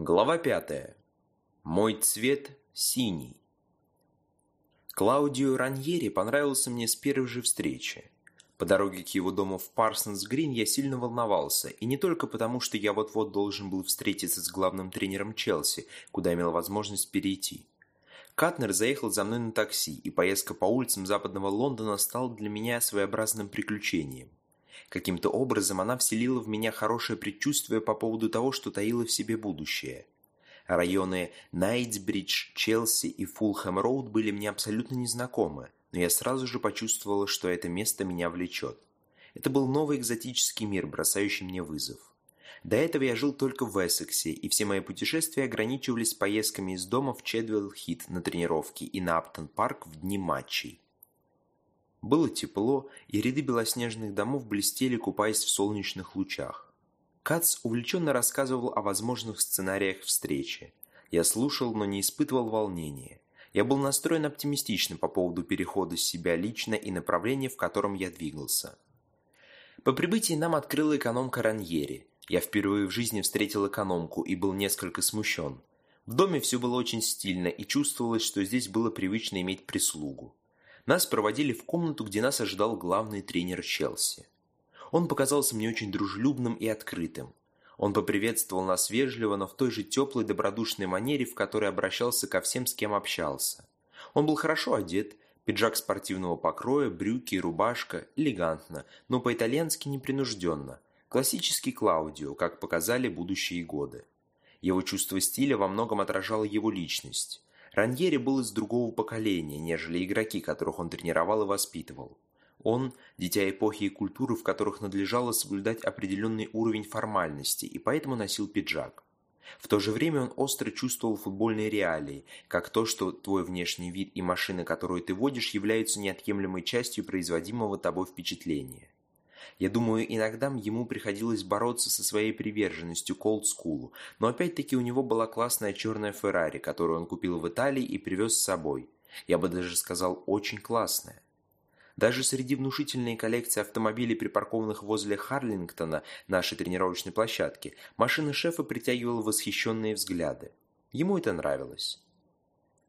Глава пятая. Мой цвет синий. Клаудио Раньери понравился мне с первой же встречи. По дороге к его дому в Парсонс-Грин я сильно волновался, и не только потому, что я вот-вот должен был встретиться с главным тренером Челси, куда имел возможность перейти. Катнер заехал за мной на такси, и поездка по улицам западного Лондона стала для меня своеобразным приключением. Каким-то образом она вселила в меня хорошее предчувствие по поводу того, что таило в себе будущее. Районы Найтсбридж, Челси и Фулхэм-Роуд были мне абсолютно незнакомы, но я сразу же почувствовала, что это место меня влечет. Это был новый экзотический мир, бросающий мне вызов. До этого я жил только в Эссексе, и все мои путешествия ограничивались поездками из дома в Чедвелл-Хит на тренировки и на Аптон-парк в дни матчей. Было тепло, и ряды белоснежных домов блестели, купаясь в солнечных лучах. Кац увлеченно рассказывал о возможных сценариях встречи. Я слушал, но не испытывал волнения. Я был настроен оптимистично по поводу перехода себя лично и направления, в котором я двигался. По прибытии нам открыла экономка Раньери. Я впервые в жизни встретил экономку и был несколько смущен. В доме все было очень стильно, и чувствовалось, что здесь было привычно иметь прислугу. Нас проводили в комнату, где нас ожидал главный тренер Челси. Он показался мне очень дружелюбным и открытым. Он поприветствовал нас вежливо, но в той же теплой добродушной манере, в которой обращался ко всем, с кем общался. Он был хорошо одет, пиджак спортивного покроя, брюки и рубашка, элегантно, но по-итальянски непринужденно. Классический Клаудио, как показали будущие годы. Его чувство стиля во многом отражало его личность. Раньери был из другого поколения, нежели игроки, которых он тренировал и воспитывал. Он – дитя эпохи и культуры, в которых надлежало соблюдать определенный уровень формальности, и поэтому носил пиджак. В то же время он остро чувствовал футбольные реалии, как то, что твой внешний вид и машина, которую ты водишь, являются неотъемлемой частью производимого тобой впечатления. Я думаю, иногда ему приходилось бороться со своей приверженностью к олдскулу, но опять-таки у него была классная черная Феррари, которую он купил в Италии и привез с собой. Я бы даже сказал, очень классная. Даже среди внушительной коллекции автомобилей, припаркованных возле Харлингтона, нашей тренировочной площадки, машина шефа притягивала восхищенные взгляды. Ему это нравилось.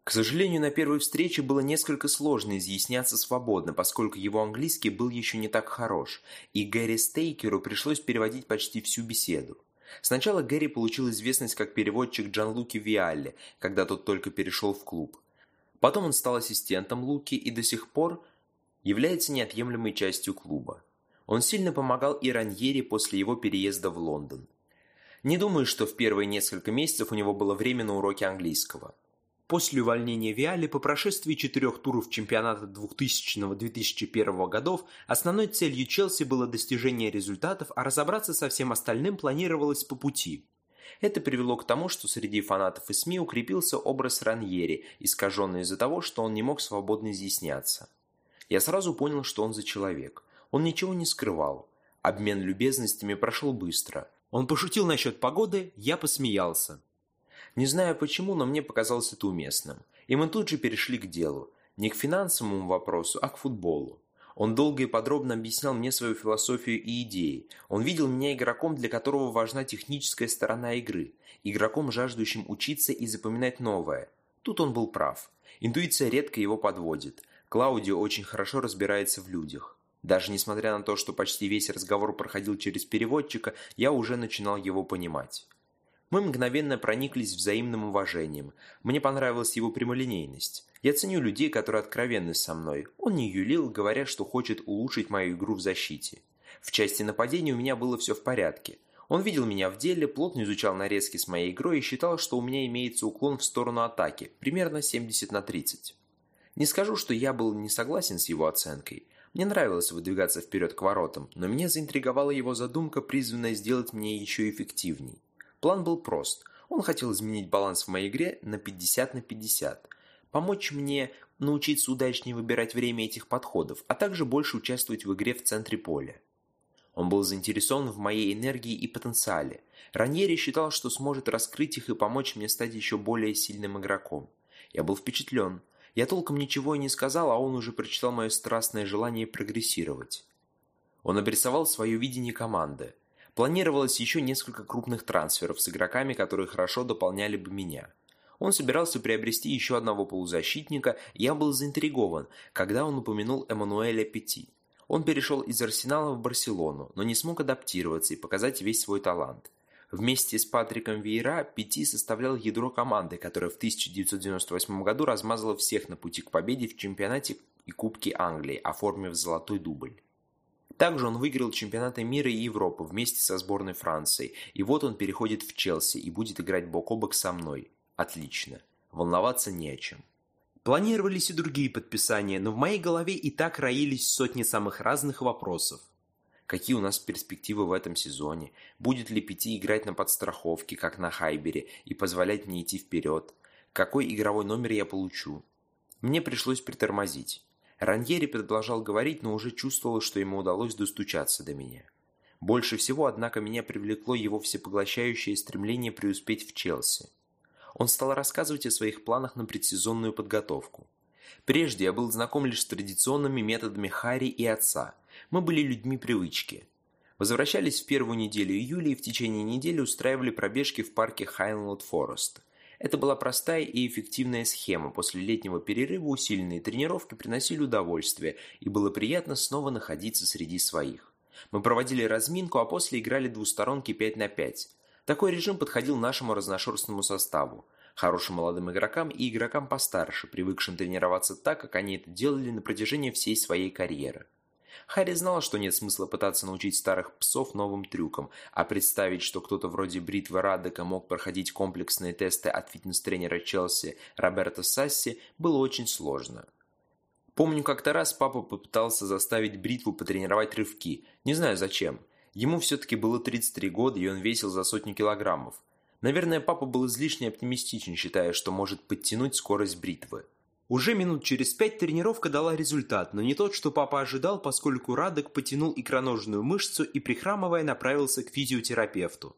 К сожалению, на первой встрече было несколько сложно изъясняться свободно, поскольку его английский был еще не так хорош, и Гэри Стейкеру пришлось переводить почти всю беседу. Сначала Гэри получил известность как переводчик Джанлуки Виалли, когда тот только перешел в клуб. Потом он стал ассистентом Луки и до сих пор является неотъемлемой частью клуба. Он сильно помогал и Раньери после его переезда в Лондон. Не думаю, что в первые несколько месяцев у него было время на уроки английского. После увольнения Виали по прошествии четырех туров чемпионата 2000-2001 годов основной целью Челси было достижение результатов, а разобраться со всем остальным планировалось по пути. Это привело к тому, что среди фанатов и СМИ укрепился образ Раньери, искаженный из-за того, что он не мог свободно изъясняться. Я сразу понял, что он за человек. Он ничего не скрывал. Обмен любезностями прошел быстро. Он пошутил насчет погоды, я посмеялся. Не знаю почему, но мне показалось это уместным. И мы тут же перешли к делу. Не к финансовому вопросу, а к футболу. Он долго и подробно объяснял мне свою философию и идеи. Он видел меня игроком, для которого важна техническая сторона игры. Игроком, жаждущим учиться и запоминать новое. Тут он был прав. Интуиция редко его подводит. Клаудио очень хорошо разбирается в людях. Даже несмотря на то, что почти весь разговор проходил через переводчика, я уже начинал его понимать. Мы мгновенно прониклись взаимным уважением. Мне понравилась его прямолинейность. Я ценю людей, которые откровенны со мной. Он не юлил, говоря, что хочет улучшить мою игру в защите. В части нападения у меня было все в порядке. Он видел меня в деле, плотно изучал нарезки с моей игрой и считал, что у меня имеется уклон в сторону атаки, примерно 70 на 30. Не скажу, что я был не согласен с его оценкой. Мне нравилось выдвигаться вперед к воротам, но меня заинтриговала его задумка, призванная сделать меня еще эффективней. План был прост. Он хотел изменить баланс в моей игре на 50 на 50. Помочь мне научиться удачнее выбирать время этих подходов, а также больше участвовать в игре в центре поля. Он был заинтересован в моей энергии и потенциале. Раньери считал, что сможет раскрыть их и помочь мне стать еще более сильным игроком. Я был впечатлен. Я толком ничего и не сказал, а он уже прочитал мое страстное желание прогрессировать. Он обрисовал свое видение команды – Планировалось еще несколько крупных трансферов с игроками, которые хорошо дополняли бы меня. Он собирался приобрести еще одного полузащитника, и я был заинтригован, когда он упомянул Эммануэля Пяти. Он перешел из Арсенала в Барселону, но не смог адаптироваться и показать весь свой талант. Вместе с Патриком Вейра Пяти составлял ядро команды, которая в 1998 году размазала всех на пути к победе в чемпионате и Кубке Англии, оформив золотой дубль. Также он выиграл чемпионаты мира и Европы вместе со сборной Франции, и вот он переходит в Челси и будет играть бок о бок со мной. Отлично. Волноваться не о чем. Планировались и другие подписания, но в моей голове и так роились сотни самых разных вопросов. Какие у нас перспективы в этом сезоне? Будет ли Пяти играть на подстраховке, как на Хайбере, и позволять мне идти вперед? Какой игровой номер я получу? Мне пришлось притормозить. Раньери продолжал говорить, но уже чувствовал, что ему удалось достучаться до меня. Больше всего, однако, меня привлекло его всепоглощающее стремление преуспеть в Челси. Он стал рассказывать о своих планах на предсезонную подготовку. Прежде я был знаком лишь с традиционными методами Харри и отца, мы были людьми привычки. Возвращались в первую неделю июля и в течение недели устраивали пробежки в парке Хайнлот Форест. Это была простая и эффективная схема. После летнего перерыва усиленные тренировки приносили удовольствие, и было приятно снова находиться среди своих. Мы проводили разминку, а после играли двусторонки 5 на 5. Такой режим подходил нашему разношерстному составу. Хорошим молодым игрокам и игрокам постарше, привыкшим тренироваться так, как они это делали на протяжении всей своей карьеры. Харри знал, что нет смысла пытаться научить старых псов новым трюкам, а представить, что кто-то вроде Бритвы Радека мог проходить комплексные тесты от фитнес-тренера Челси Роберта Сасси, было очень сложно. Помню, как-то раз папа попытался заставить Бритву потренировать рывки, не знаю зачем. Ему все-таки было 33 года, и он весил за сотню килограммов. Наверное, папа был излишне оптимистичен, считая, что может подтянуть скорость бритвы. Уже минут через пять тренировка дала результат, но не тот, что папа ожидал, поскольку Радок потянул икроножную мышцу и, прихрамывая, направился к физиотерапевту.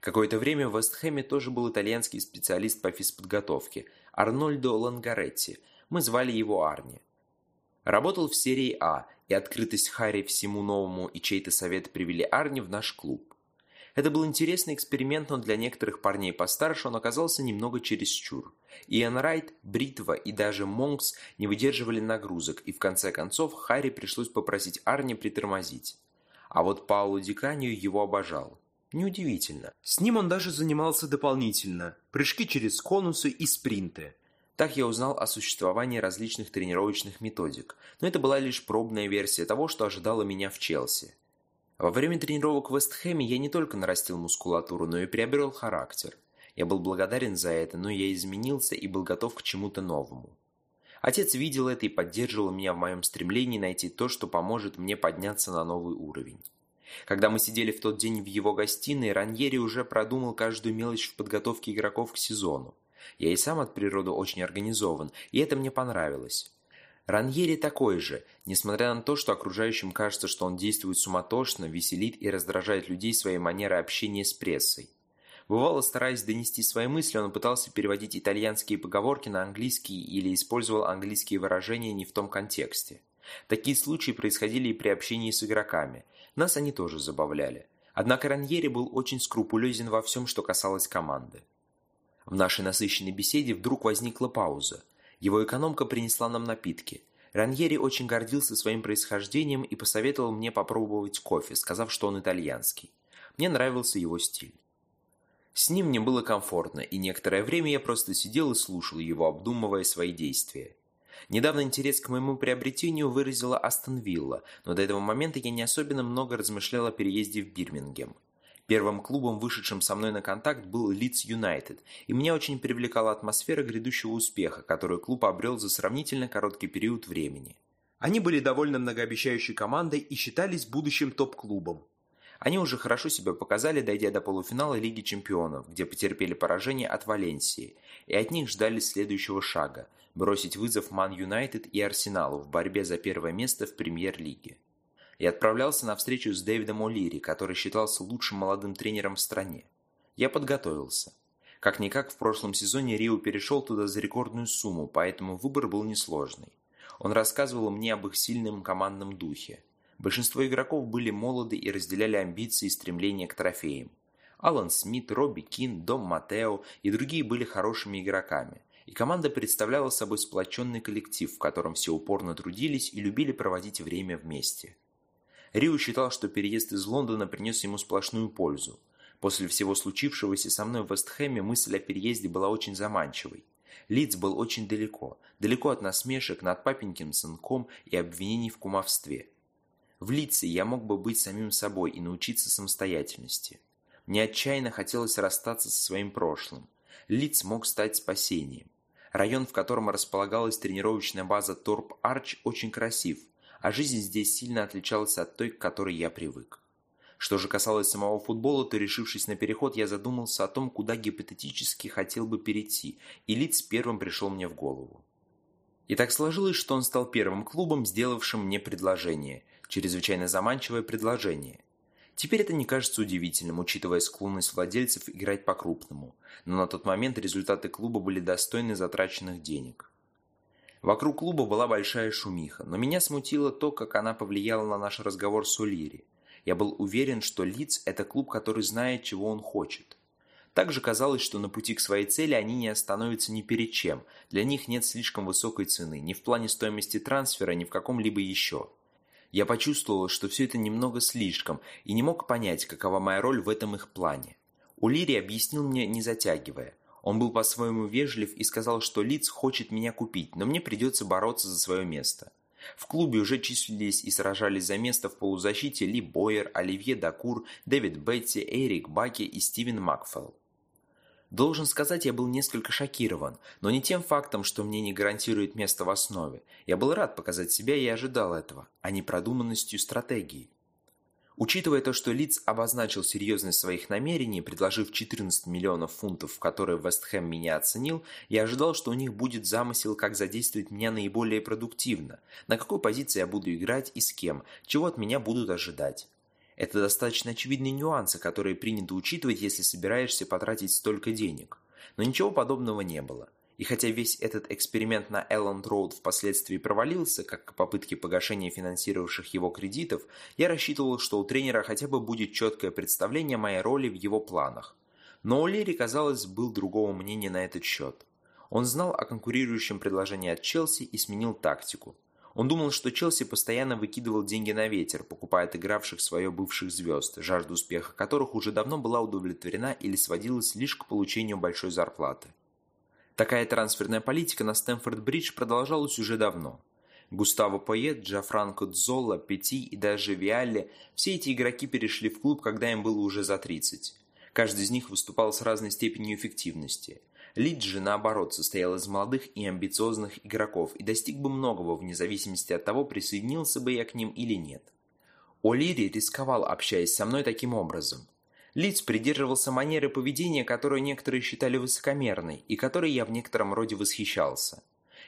Какое-то время в Вестхэме тоже был итальянский специалист по физподготовке – Арнольдо Лангаретти. Мы звали его Арни. Работал в серии А, и открытость Харри всему новому и чей-то совет привели Арни в наш клуб. Это был интересный эксперимент, но для некоторых парней постарше он оказался немного чересчур. Иэн Райт, Бритва и даже Монкс не выдерживали нагрузок, и в конце концов Харри пришлось попросить Арни притормозить. А вот Паулу Диканию его обожал. Неудивительно. С ним он даже занимался дополнительно. Прыжки через конусы и спринты. Так я узнал о существовании различных тренировочных методик, но это была лишь пробная версия того, что ожидало меня в Челси. Во время тренировок в Вестхэме я не только нарастил мускулатуру, но и приобрел характер. Я был благодарен за это, но я изменился и был готов к чему-то новому. Отец видел это и поддерживал меня в моем стремлении найти то, что поможет мне подняться на новый уровень. Когда мы сидели в тот день в его гостиной, Раньери уже продумал каждую мелочь в подготовке игроков к сезону. Я и сам от природы очень организован, и это мне понравилось. Раньери такой же, несмотря на то, что окружающим кажется, что он действует суматошно, веселит и раздражает людей своей манерой общения с прессой. Бывало, стараясь донести свои мысли, он пытался переводить итальянские поговорки на английский или использовал английские выражения не в том контексте. Такие случаи происходили и при общении с игроками. Нас они тоже забавляли. Однако Раньери был очень скрупулезен во всем, что касалось команды. В нашей насыщенной беседе вдруг возникла пауза. Его экономка принесла нам напитки. Раньери очень гордился своим происхождением и посоветовал мне попробовать кофе, сказав, что он итальянский. Мне нравился его стиль. С ним мне было комфортно, и некоторое время я просто сидел и слушал его, обдумывая свои действия. Недавно интерес к моему приобретению выразила Астон Вилла, но до этого момента я не особенно много размышлял о переезде в Бирмингем. Первым клубом, вышедшим со мной на контакт, был Лидс Юнайтед, и меня очень привлекала атмосфера грядущего успеха, которую клуб обрел за сравнительно короткий период времени. Они были довольно многообещающей командой и считались будущим топ-клубом. Они уже хорошо себя показали, дойдя до полуфинала Лиги Чемпионов, где потерпели поражение от Валенсии, и от них ждали следующего шага – бросить вызов Ман Юнайтед и Арсеналу в борьбе за первое место в Премьер-лиге и отправлялся на встречу с Дэвидом О'Лири, который считался лучшим молодым тренером в стране. Я подготовился. Как-никак в прошлом сезоне Рио перешел туда за рекордную сумму, поэтому выбор был несложный. Он рассказывал мне об их сильном командном духе. Большинство игроков были молоды и разделяли амбиции и стремления к трофеям. Алан Смит, Робби Кин, Дом Матео и другие были хорошими игроками, и команда представляла собой сплоченный коллектив, в котором все упорно трудились и любили проводить время вместе. Рио считал, что переезд из Лондона принес ему сплошную пользу. После всего случившегося со мной в Вестхэме мысль о переезде была очень заманчивой. Лидс был очень далеко, далеко от насмешек над папеньким сынком и обвинений в кумовстве. В Лидсе я мог бы быть самим собой и научиться самостоятельности. Мне отчаянно хотелось расстаться со своим прошлым. Лидс мог стать спасением. Район, в котором располагалась тренировочная база Торп Арч, очень красив, а жизнь здесь сильно отличалась от той, к которой я привык. Что же касалось самого футбола, то, решившись на переход, я задумался о том, куда гипотетически хотел бы перейти, и Лидс первым пришел мне в голову. И так сложилось, что он стал первым клубом, сделавшим мне предложение, чрезвычайно заманчивое предложение – Теперь это не кажется удивительным, учитывая склонность владельцев играть по-крупному, но на тот момент результаты клуба были достойны затраченных денег. Вокруг клуба была большая шумиха, но меня смутило то, как она повлияла на наш разговор с Улири. Я был уверен, что Лидс – это клуб, который знает, чего он хочет. Также казалось, что на пути к своей цели они не остановятся ни перед чем, для них нет слишком высокой цены, ни в плане стоимости трансфера, ни в каком-либо еще – я почувствовал, что все это немного слишком, и не мог понять, какова моя роль в этом их плане. Улири объяснил мне, не затягивая. Он был по-своему вежлив и сказал, что Лиц хочет меня купить, но мне придется бороться за свое место. В клубе уже числились и сражались за место в полузащите Ли Бойер, Оливье Дакур, Дэвид Бетти, Эрик Баки и Стивен Макфелл. Должен сказать, я был несколько шокирован, но не тем фактом, что мне не гарантирует место в основе. Я был рад показать себя и ожидал этого, а не продуманностью стратегии. Учитывая то, что Лидс обозначил серьезность своих намерений, предложив 14 миллионов фунтов, в которые Вестхэм меня оценил, я ожидал, что у них будет замысел, как задействовать меня наиболее продуктивно, на какой позиции я буду играть и с кем, чего от меня будут ожидать. Это достаточно очевидные нюансы, которые принято учитывать, если собираешься потратить столько денег. Но ничего подобного не было. И хотя весь этот эксперимент на Элленд Роуд впоследствии провалился, как попытки погашения финансировавших его кредитов, я рассчитывал, что у тренера хотя бы будет четкое представление моей роли в его планах. Но у Лири, казалось, был другого мнения на этот счет. Он знал о конкурирующем предложении от Челси и сменил тактику. Он думал, что Челси постоянно выкидывал деньги на ветер, покупая игравших свое бывших звезд, жажда успеха которых уже давно была удовлетворена или сводилась лишь к получению большой зарплаты. Такая трансферная политика на Стэнфорд-Бридж продолжалась уже давно. Густаво Поет, Джафранко Дзолла, Пети и даже Виалли – все эти игроки перешли в клуб, когда им было уже за 30. Каждый из них выступал с разной степенью эффективности – Лидж же, наоборот, состоял из молодых и амбициозных игроков и достиг бы многого вне зависимости от того, присоединился бы я к ним или нет. О'Лири рисковал, общаясь со мной таким образом. Лидс придерживался манеры поведения, которую некоторые считали высокомерной, и которой я в некотором роде восхищался.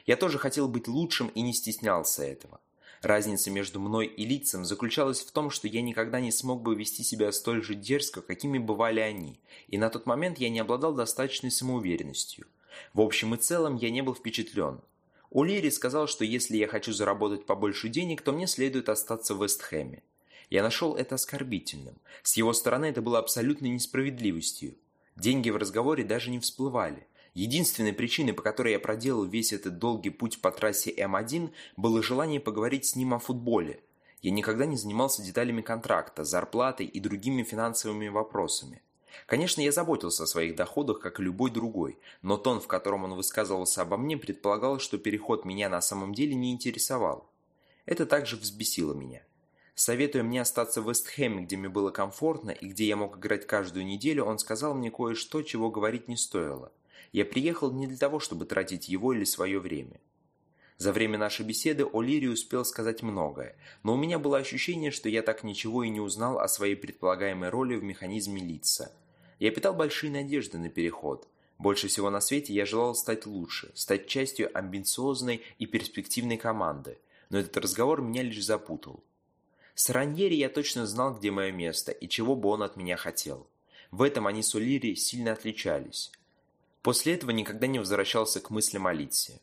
Я тоже хотел быть лучшим и не стеснялся этого. Разница между мной и лицем заключалась в том, что я никогда не смог бы вести себя столь же дерзко, какими бывали они, и на тот момент я не обладал достаточной самоуверенностью. В общем и целом я не был впечатлен. Улири сказал, что если я хочу заработать побольше денег, то мне следует остаться в Вестхэме. Я нашел это оскорбительным. С его стороны это было абсолютной несправедливостью. Деньги в разговоре даже не всплывали. Единственной причиной, по которой я проделал весь этот долгий путь по трассе М1, было желание поговорить с ним о футболе. Я никогда не занимался деталями контракта, зарплатой и другими финансовыми вопросами. Конечно, я заботился о своих доходах, как и любой другой, но тон, в котором он высказывался обо мне, предполагал, что переход меня на самом деле не интересовал. Это также взбесило меня. Советуя мне остаться в Вестхэме, где мне было комфортно и где я мог играть каждую неделю, он сказал мне кое-что, чего говорить не стоило – я приехал не для того, чтобы тратить его или свое время. За время нашей беседы О'Лири успел сказать многое, но у меня было ощущение, что я так ничего и не узнал о своей предполагаемой роли в механизме лица. Я питал большие надежды на переход. Больше всего на свете я желал стать лучше, стать частью амбициозной и перспективной команды, но этот разговор меня лишь запутал. С Раньери я точно знал, где мое место и чего бы он от меня хотел. В этом они с О'Лири сильно отличались. После этого никогда не возвращался к мыслям о Литсе.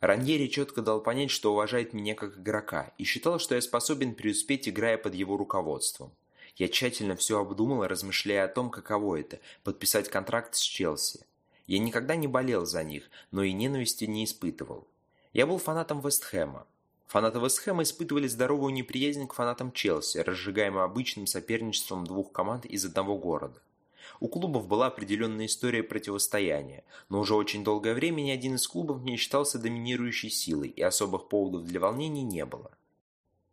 Раньери четко дал понять, что уважает меня как игрока, и считал, что я способен преуспеть, играя под его руководством. Я тщательно все обдумал, размышляя о том, каково это – подписать контракт с Челси. Я никогда не болел за них, но и ненависти не испытывал. Я был фанатом Вестхэма. Фанаты Вестхэма испытывали здоровую неприязнь к фанатам Челси, разжигаемую обычным соперничеством двух команд из одного города. У клубов была определенная история противостояния, но уже очень долгое время ни один из клубов не считался доминирующей силой, и особых поводов для волнений не было.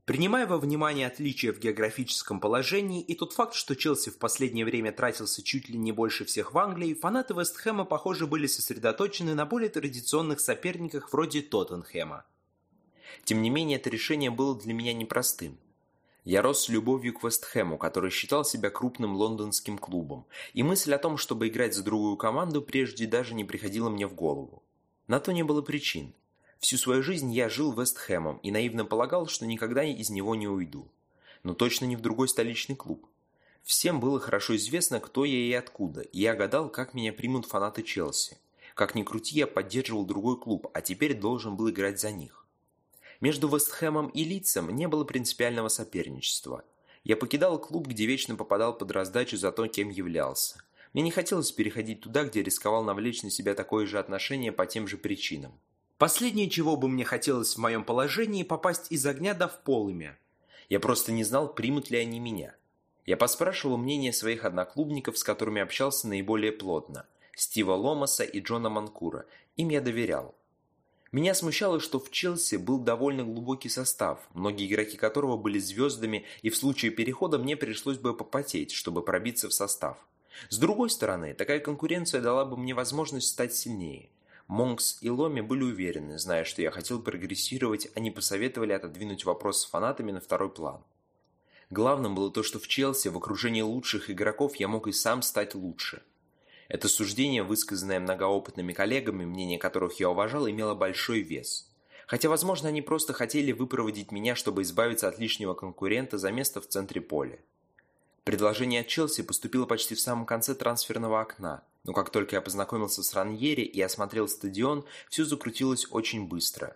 Принимая во внимание отличия в географическом положении и тот факт, что Челси в последнее время тратился чуть ли не больше всех в Англии, фанаты Вестхэма, похоже, были сосредоточены на более традиционных соперниках вроде Тоттенхэма. Тем не менее, это решение было для меня непростым. Я рос с любовью к Вестхэму, который считал себя крупным лондонским клубом, и мысль о том, чтобы играть за другую команду, прежде даже не приходила мне в голову. На то не было причин. Всю свою жизнь я жил Вестхэмом и наивно полагал, что никогда из него не уйду. Но точно не в другой столичный клуб. Всем было хорошо известно, кто я и откуда, и я гадал, как меня примут фанаты Челси. Как ни крути, я поддерживал другой клуб, а теперь должен был играть за них. Между Вестхэмом и Лицем не было принципиального соперничества. Я покидал клуб, где вечно попадал под раздачу за то, кем являлся. Мне не хотелось переходить туда, где рисковал навлечь на себя такое же отношение по тем же причинам. Последнее, чего бы мне хотелось в моем положении, попасть из огня да в полымя. Я просто не знал, примут ли они меня. Я поспрашивал мнение своих одноклубников, с которыми общался наиболее плотно. Стива Ломаса и Джона Манкура. Им я доверял. Меня смущало, что в Челси был довольно глубокий состав, многие игроки которого были звездами, и в случае перехода мне пришлось бы попотеть, чтобы пробиться в состав. С другой стороны, такая конкуренция дала бы мне возможность стать сильнее. Монкс и Ломи были уверены, зная, что я хотел прогрессировать, они посоветовали отодвинуть вопрос с фанатами на второй план. Главным было то, что в Челси, в окружении лучших игроков, я мог и сам стать лучше – это суждение, высказанное многоопытными коллегами, мнение которых я уважал, имело большой вес. Хотя, возможно, они просто хотели выпроводить меня, чтобы избавиться от лишнего конкурента за место в центре поля. Предложение от Челси поступило почти в самом конце трансферного окна, но как только я познакомился с Раньери и осмотрел стадион, все закрутилось очень быстро.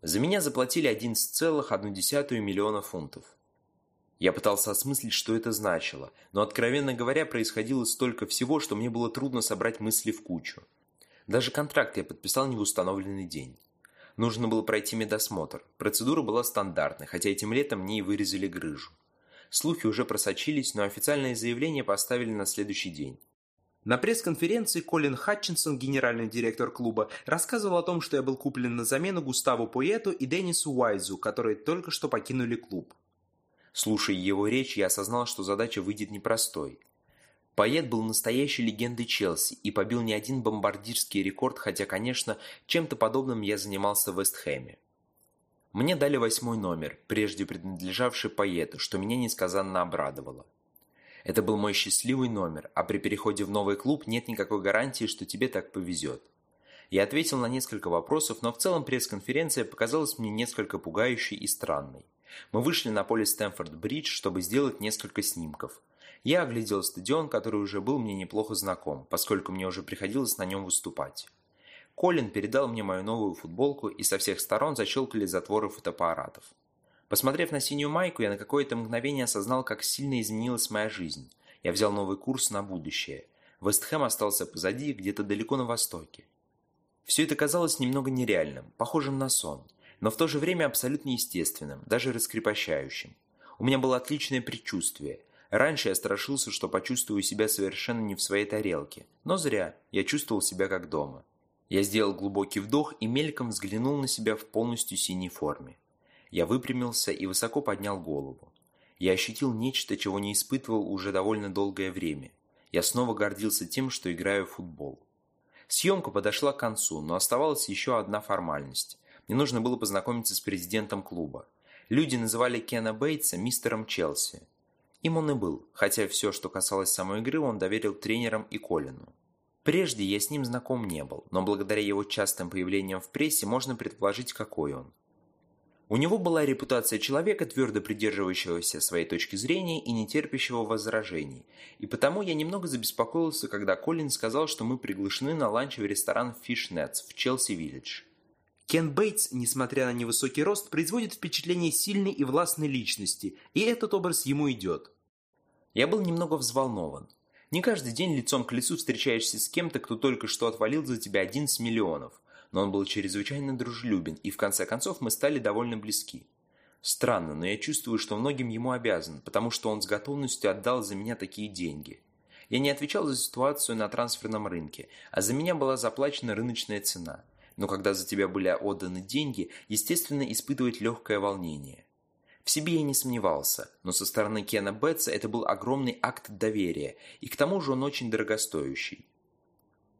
За меня заплатили 11,1 миллиона фунтов. Я пытался осмыслить, что это значило, но, откровенно говоря, происходило столько всего, что мне было трудно собрать мысли в кучу. Даже контракт я подписал не в установленный день. Нужно было пройти медосмотр. Процедура была стандартной, хотя этим летом мне и вырезали грыжу. Слухи уже просочились, но официальное заявление поставили на следующий день. На пресс-конференции Колин Хатчинсон, генеральный директор клуба, рассказывал о том, что я был куплен на замену Густаву Поэту и Деннису Уайзу, которые только что покинули клуб. Слушая его речь, я осознал, что задача выйдет непростой. Поэт был настоящей легендой Челси и побил не один бомбардирский рекорд, хотя, конечно, чем-то подобным я занимался в Вестхэме. Мне дали восьмой номер, прежде принадлежавший поэту, что меня несказанно обрадовало. Это был мой счастливый номер, а при переходе в новый клуб нет никакой гарантии, что тебе так повезет. Я ответил на несколько вопросов, но в целом пресс-конференция показалась мне несколько пугающей и странной. Мы вышли на поле Стэнфорд-Бридж, чтобы сделать несколько снимков. Я оглядел стадион, который уже был мне неплохо знаком, поскольку мне уже приходилось на нем выступать. Колин передал мне мою новую футболку, и со всех сторон защелкали затворы фотоаппаратов. Посмотрев на синюю майку, я на какое-то мгновение осознал, как сильно изменилась моя жизнь. Я взял новый курс на будущее. Вестхэм остался позади, где-то далеко на востоке. Все это казалось немного нереальным, похожим на сон – но в то же время абсолютно естественным, даже раскрепощающим. У меня было отличное предчувствие. Раньше я страшился, что почувствую себя совершенно не в своей тарелке. Но зря, я чувствовал себя как дома. Я сделал глубокий вдох и мельком взглянул на себя в полностью синей форме. Я выпрямился и высоко поднял голову. Я ощутил нечто, чего не испытывал уже довольно долгое время. Я снова гордился тем, что играю в футбол. Съемка подошла к концу, но оставалась еще одна формальность. Мне нужно было познакомиться с президентом клуба. Люди называли Кена Бейтса мистером Челси. Им он и был, хотя все, что касалось самой игры, он доверил тренерам и Колину. Прежде я с ним знаком не был, но благодаря его частым появлениям в прессе можно предположить, какой он. У него была репутация человека, твердо придерживающегося своей точки зрения и не терпящего возражений, и потому я немного забеспокоился, когда Колин сказал, что мы приглашены на ланч в ресторан Fish Nets в Челси-Виллидж. Кен Бейтс, несмотря на невысокий рост, производит впечатление сильной и властной личности, и этот образ ему идет. Я был немного взволнован. Не каждый день лицом к лицу встречаешься с кем-то, кто только что отвалил за тебя один с миллионов, но он был чрезвычайно дружелюбен, и в конце концов мы стали довольно близки. Странно, но я чувствую, что многим ему обязан, потому что он с готовностью отдал за меня такие деньги. Я не отвечал за ситуацию на трансферном рынке, а за меня была заплачена рыночная цена. Но когда за тебя были отданы деньги, естественно, испытывать легкое волнение. В себе я не сомневался, но со стороны Кена Бетса это был огромный акт доверия, и к тому же он очень дорогостоящий.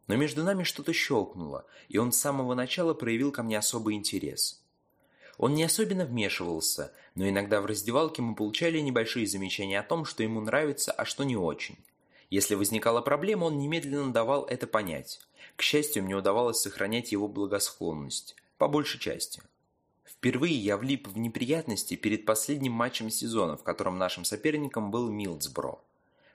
Но между нами что-то щелкнуло, и он с самого начала проявил ко мне особый интерес. Он не особенно вмешивался, но иногда в раздевалке мы получали небольшие замечания о том, что ему нравится, а что не очень. Если возникала проблема, он немедленно давал это понять. К счастью, мне удавалось сохранять его благосклонность, по большей части. Впервые я влип в неприятности перед последним матчем сезона, в котором нашим соперником был Милдсбро.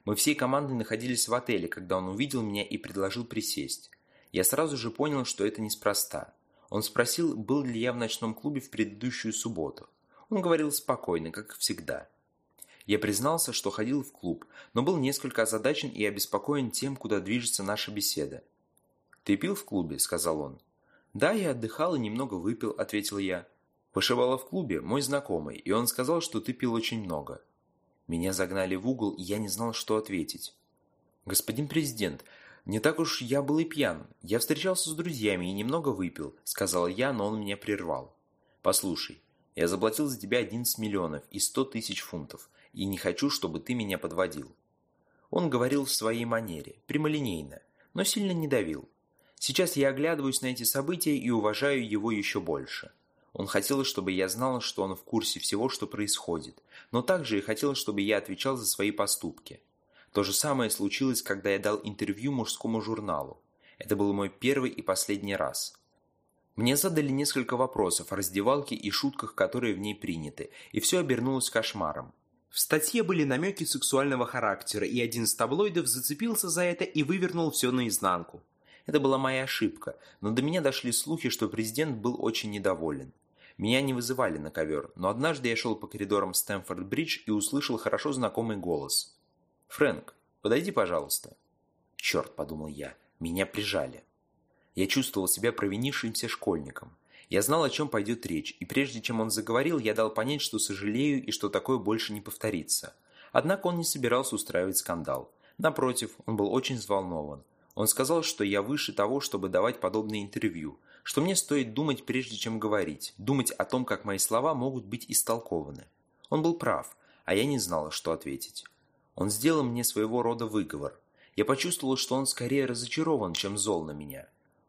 Мы всей командой находились в отеле, когда он увидел меня и предложил присесть. Я сразу же понял, что это неспроста. Он спросил, был ли я в ночном клубе в предыдущую субботу. Он говорил спокойно, как всегда. Я признался, что ходил в клуб, но был несколько озадачен и обеспокоен тем, куда движется наша беседа. «Ты пил в клубе?» – сказал он. «Да, я отдыхал и немного выпил», – ответил я. Вышивала в клубе мой знакомый, и он сказал, что ты пил очень много. Меня загнали в угол, и я не знал, что ответить. «Господин президент, не так уж я был и пьян. Я встречался с друзьями и немного выпил», — сказал я, но он меня прервал. «Послушай, я заплатил за тебя 11 миллионов и 100 тысяч фунтов, и не хочу, чтобы ты меня подводил». Он говорил в своей манере, прямолинейно, но сильно не давил. Сейчас я оглядываюсь на эти события и уважаю его еще больше. Он хотел, чтобы я знал, что он в курсе всего, что происходит, но также и хотел, чтобы я отвечал за свои поступки. То же самое случилось, когда я дал интервью мужскому журналу. Это был мой первый и последний раз. Мне задали несколько вопросов о раздевалке и шутках, которые в ней приняты, и все обернулось кошмаром. В статье были намеки сексуального характера, и один из таблоидов зацепился за это и вывернул все наизнанку. Это была моя ошибка, но до меня дошли слухи, что президент был очень недоволен. Меня не вызывали на ковер, но однажды я шел по коридорам Стэнфорд-Бридж и услышал хорошо знакомый голос. «Фрэнк, подойди, пожалуйста». «Черт», — подумал я, — «меня прижали». Я чувствовал себя провинившимся школьником. Я знал, о чем пойдет речь, и прежде чем он заговорил, я дал понять, что сожалею и что такое больше не повторится. Однако он не собирался устраивать скандал. Напротив, он был очень взволнован. Он сказал, что я выше того, чтобы давать подобные интервью, что мне стоит думать, прежде чем говорить, думать о том, как мои слова могут быть истолкованы. Он был прав, а я не знала, что ответить. Он сделал мне своего рода выговор. Я почувствовала, что он скорее разочарован, чем зол на меня.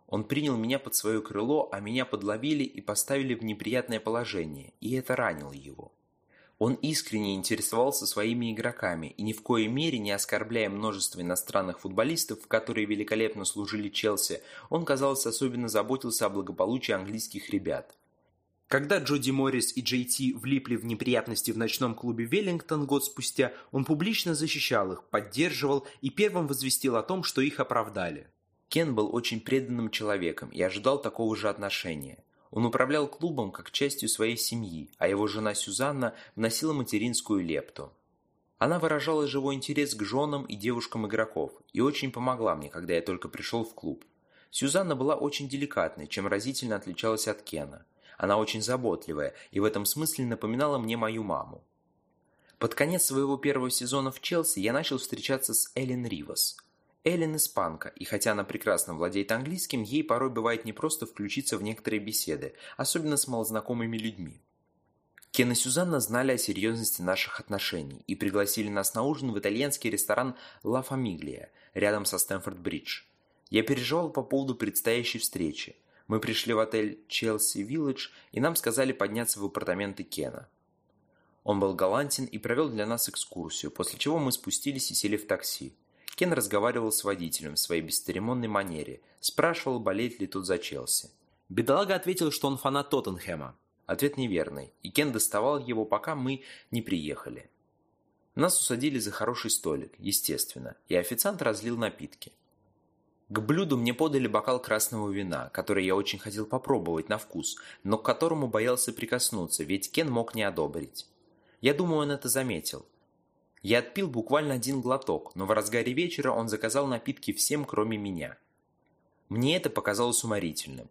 Он принял меня под свое крыло, а меня подловили и поставили в неприятное положение, и это ранило его. Он искренне интересовался своими игроками и ни в коей мере не оскорбляя множество иностранных футболистов, которые великолепно служили Челси, он, казалось, особенно заботился о благополучии английских ребят. Когда Джоди Моррис и Джей Ти влипли в неприятности в ночном клубе Веллингтон год спустя, он публично защищал их, поддерживал и первым возвестил о том, что их оправдали. Кен был очень преданным человеком и ожидал такого же отношения. Он управлял клубом как частью своей семьи, а его жена Сюзанна вносила материнскую лепту. Она выражала живой интерес к женам и девушкам игроков и очень помогла мне, когда я только пришел в клуб. Сюзанна была очень деликатной, чем разительно отличалась от Кена. Она очень заботливая и в этом смысле напоминала мне мою маму. Под конец своего первого сезона в Челси я начал встречаться с Эллен Ривас. Эллен испанка, и хотя она прекрасно владеет английским, ей порой бывает непросто включиться в некоторые беседы, особенно с малознакомыми людьми. Кен и Сюзанна знали о серьезности наших отношений и пригласили нас на ужин в итальянский ресторан «Ла Фамиглия» рядом со Стэнфорд-Бридж. Я переживал по поводу предстоящей встречи. Мы пришли в отель «Челси Вилледж» и нам сказали подняться в апартаменты Кена. Он был галантен и провел для нас экскурсию, после чего мы спустились и сели в такси. Кен разговаривал с водителем в своей бесцеремонной манере, спрашивал, болеет ли тот за Челси. Бедолага ответил, что он фанат Тоттенхэма. Ответ неверный, и Кен доставал его, пока мы не приехали. Нас усадили за хороший столик, естественно, и официант разлил напитки. К блюду мне подали бокал красного вина, который я очень хотел попробовать на вкус, но к которому боялся прикоснуться, ведь Кен мог не одобрить. Я думаю, он это заметил. Я отпил буквально один глоток, но в разгаре вечера он заказал напитки всем, кроме меня. Мне это показалось уморительным.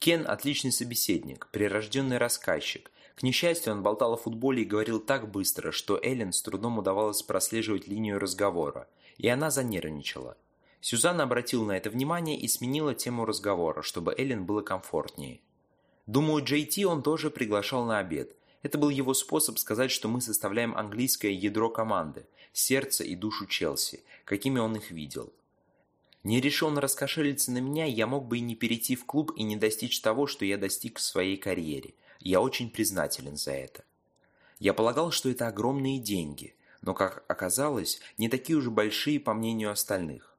Кен – отличный собеседник, прирожденный рассказчик. К несчастью, он болтал о футболе и говорил так быстро, что Эллен с трудом удавалось прослеживать линию разговора, и она занервничала. Сюзанна обратила на это внимание и сменила тему разговора, чтобы Эллен было комфортнее. Думаю, Джей Ти он тоже приглашал на обед, это был его способ сказать, что мы составляем английское ядро команды, сердце и душу Челси, какими он их видел. Не решен раскошелиться на меня, я мог бы и не перейти в клуб и не достичь того, что я достиг в своей карьере. Я очень признателен за это. Я полагал, что это огромные деньги, но, как оказалось, не такие уже большие по мнению остальных.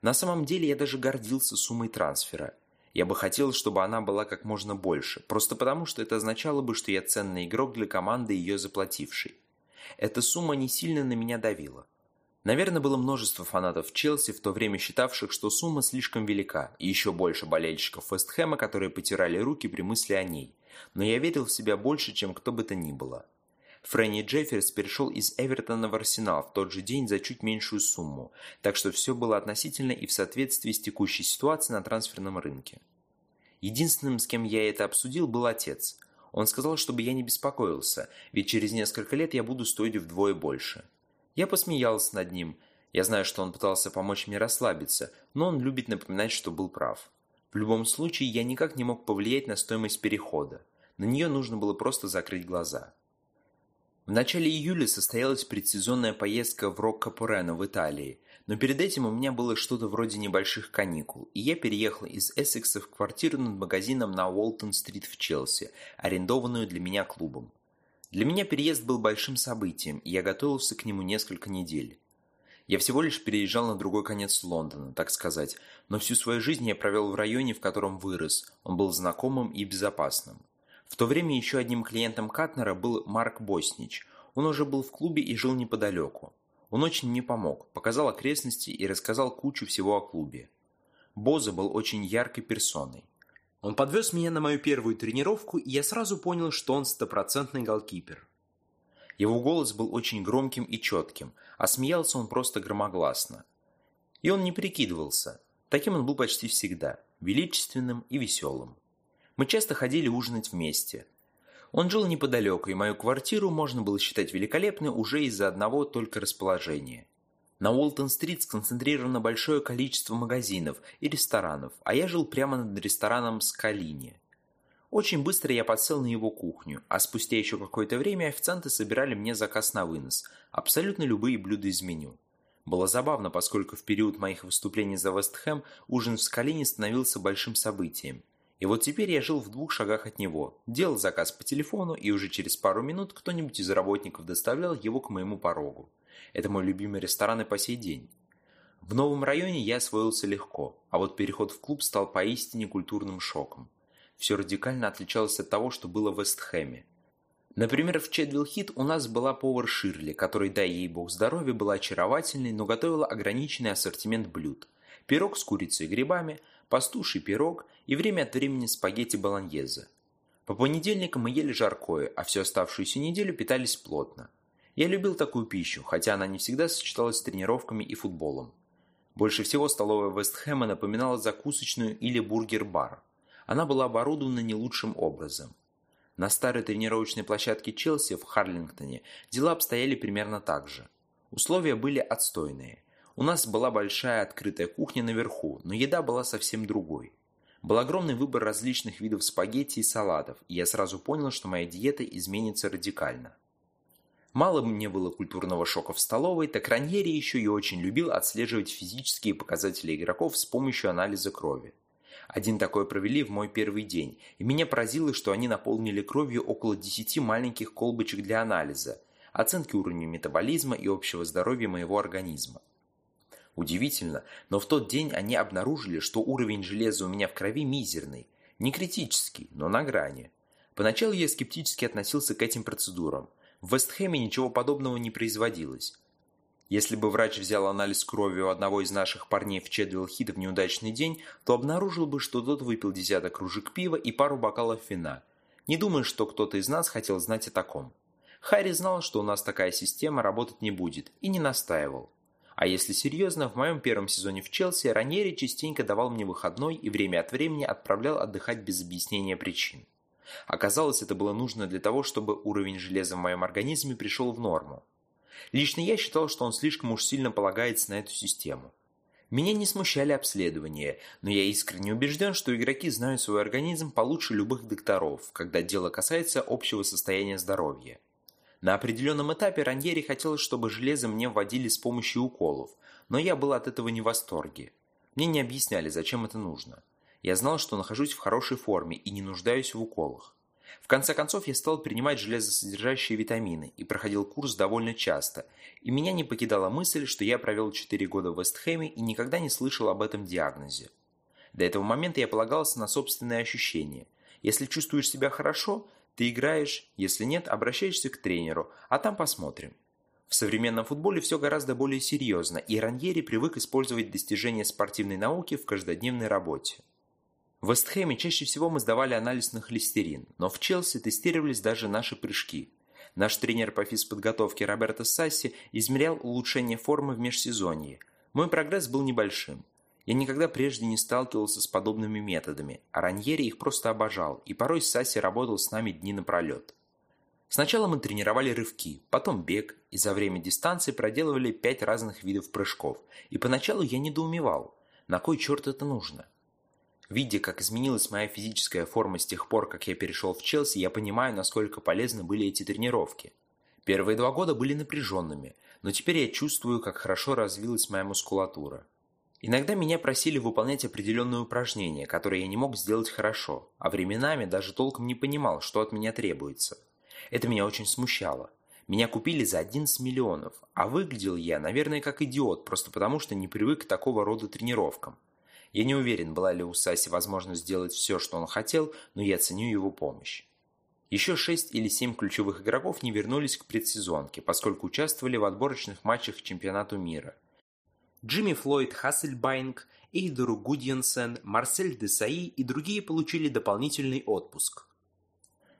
На самом деле я даже гордился суммой трансфера, я бы хотел, чтобы она была как можно больше, просто потому, что это означало бы, что я ценный игрок для команды, ее заплатившей. Эта сумма не сильно на меня давила. Наверное, было множество фанатов Челси, в то время считавших, что сумма слишком велика, и еще больше болельщиков Вестхэма, которые потирали руки при мысли о ней. Но я верил в себя больше, чем кто бы то ни было. Фрэнни Джефферс перешел из Эвертона в Арсенал в тот же день за чуть меньшую сумму, так что все было относительно и в соответствии с текущей ситуацией на трансферном рынке. Единственным, с кем я это обсудил, был отец. Он сказал, чтобы я не беспокоился, ведь через несколько лет я буду стоить вдвое больше. Я посмеялся над ним. Я знаю, что он пытался помочь мне расслабиться, но он любит напоминать, что был прав. В любом случае, я никак не мог повлиять на стоимость перехода. На нее нужно было просто закрыть глаза. В начале июля состоялась предсезонная поездка в Рок-Капурено в Италии, но перед этим у меня было что-то вроде небольших каникул, и я переехал из Эссекса в квартиру над магазином на Уолтон-стрит в Челси, арендованную для меня клубом. Для меня переезд был большим событием, и я готовился к нему несколько недель. Я всего лишь переезжал на другой конец Лондона, так сказать, но всю свою жизнь я провел в районе, в котором вырос, он был знакомым и безопасным. В то время еще одним клиентом Катнера был Марк Боснич. Он уже был в клубе и жил неподалеку. Он очень мне помог, показал окрестности и рассказал кучу всего о клубе. Боза был очень яркой персоной. Он подвез меня на мою первую тренировку, и я сразу понял, что он стопроцентный голкипер. Его голос был очень громким и четким, а смеялся он просто громогласно. И он не прикидывался. Таким он был почти всегда, величественным и веселым. Мы часто ходили ужинать вместе. Он жил неподалеку, и мою квартиру можно было считать великолепной уже из-за одного только расположения. На Уолтон-стрит сконцентрировано большое количество магазинов и ресторанов, а я жил прямо над рестораном «Скалини». Очень быстро я подсел на его кухню, а спустя еще какое-то время официанты собирали мне заказ на вынос, абсолютно любые блюда из меню. Было забавно, поскольку в период моих выступлений за Вестхэм ужин в Скалине становился большим событием. И вот теперь я жил в двух шагах от него, делал заказ по телефону, и уже через пару минут кто-нибудь из работников доставлял его к моему порогу. Это мой любимый ресторан и по сей день. В новом районе я освоился легко, а вот переход в клуб стал поистине культурным шоком. Все радикально отличалось от того, что было в Вестхэме. Например, в Чедвилл-Хит у нас была повар Ширли, которой, дай ей бог здоровья, была очаровательной, но готовила ограниченный ассортимент блюд. Пирог с курицей и грибами, пастуший пирог и время от времени спагетти болоньезе. По понедельникам мы ели жаркое, а всю оставшуюся неделю питались плотно. Я любил такую пищу, хотя она не всегда сочеталась с тренировками и футболом. Больше всего столовая Вестхэма напоминала закусочную или бургер-бар. Она была оборудована не лучшим образом. На старой тренировочной площадке Челси в Харлингтоне дела обстояли примерно так же. Условия были отстойные – у нас была большая открытая кухня наверху, но еда была совсем другой. Был огромный выбор различных видов спагетти и салатов, и я сразу понял, что моя диета изменится радикально. Мало мне было культурного шока в столовой, так Раньери еще и очень любил отслеживать физические показатели игроков с помощью анализа крови. Один такой провели в мой первый день, и меня поразило, что они наполнили кровью около 10 маленьких колбочек для анализа, оценки уровня метаболизма и общего здоровья моего организма. Удивительно, но в тот день они обнаружили, что уровень железа у меня в крови мизерный, не критический, но на грани. Поначалу я скептически относился к этим процедурам. В Вестхэме ничего подобного не производилось. Если бы врач взял анализ крови у одного из наших парней в Чедвилл-Хит в неудачный день, то обнаружил бы, что тот выпил десяток кружек пива и пару бокалов вина. Не думаю, что кто-то из нас хотел знать о таком. Харри знал, что у нас такая система работать не будет, и не настаивал. А если серьезно, в моем первом сезоне в Челси Раньери частенько давал мне выходной и время от времени отправлял отдыхать без объяснения причин. Оказалось, это было нужно для того, чтобы уровень железа в моем организме пришел в норму. Лично я считал, что он слишком уж сильно полагается на эту систему. Меня не смущали обследования, но я искренне убежден, что игроки знают свой организм получше любых докторов, когда дело касается общего состояния здоровья. На определенном этапе Раньери хотел, чтобы железо мне вводили с помощью уколов, но я был от этого не в восторге. Мне не объясняли, зачем это нужно. Я знал, что нахожусь в хорошей форме и не нуждаюсь в уколах. В конце концов, я стал принимать железосодержащие витамины и проходил курс довольно часто, и меня не покидала мысль, что я провел 4 года в Вестхэме и никогда не слышал об этом диагнозе. До этого момента я полагался на собственные ощущения. Если чувствуешь себя хорошо, ты играешь, если нет, обращаешься к тренеру, а там посмотрим. В современном футболе все гораздо более серьезно, и Раньери привык использовать достижения спортивной науки в каждодневной работе. В Вестхэме чаще всего мы сдавали анализ на холестерин, но в Челси тестировались даже наши прыжки. Наш тренер по физподготовке Роберто Сасси измерял улучшение формы в межсезонье. Мой прогресс был небольшим. Я никогда прежде не сталкивался с подобными методами, а Раньери их просто обожал, и порой Сасси работал с нами дни напролет. Сначала мы тренировали рывки, потом бег, и за время дистанции проделывали пять разных видов прыжков. И поначалу я недоумевал, на кой черт это нужно? Видя, как изменилась моя физическая форма с тех пор, как я перешел в Челси, я понимаю, насколько полезны были эти тренировки. Первые два года были напряженными, но теперь я чувствую, как хорошо развилась моя мускулатура. Иногда меня просили выполнять определенные упражнения, которые я не мог сделать хорошо, а временами даже толком не понимал, что от меня требуется. Это меня очень смущало. Меня купили за 11 миллионов, а выглядел я, наверное, как идиот, просто потому что не привык к такого рода тренировкам. Я не уверен, была ли у Саси возможность сделать все, что он хотел, но я ценю его помощь. Еще шесть или семь ключевых игроков не вернулись к предсезонке, поскольку участвовали в отборочных матчах к чемпионату мира. Джимми Флойд Хассельбайнг, Эйдору Гудьенсен, Марсель Десаи и другие получили дополнительный отпуск.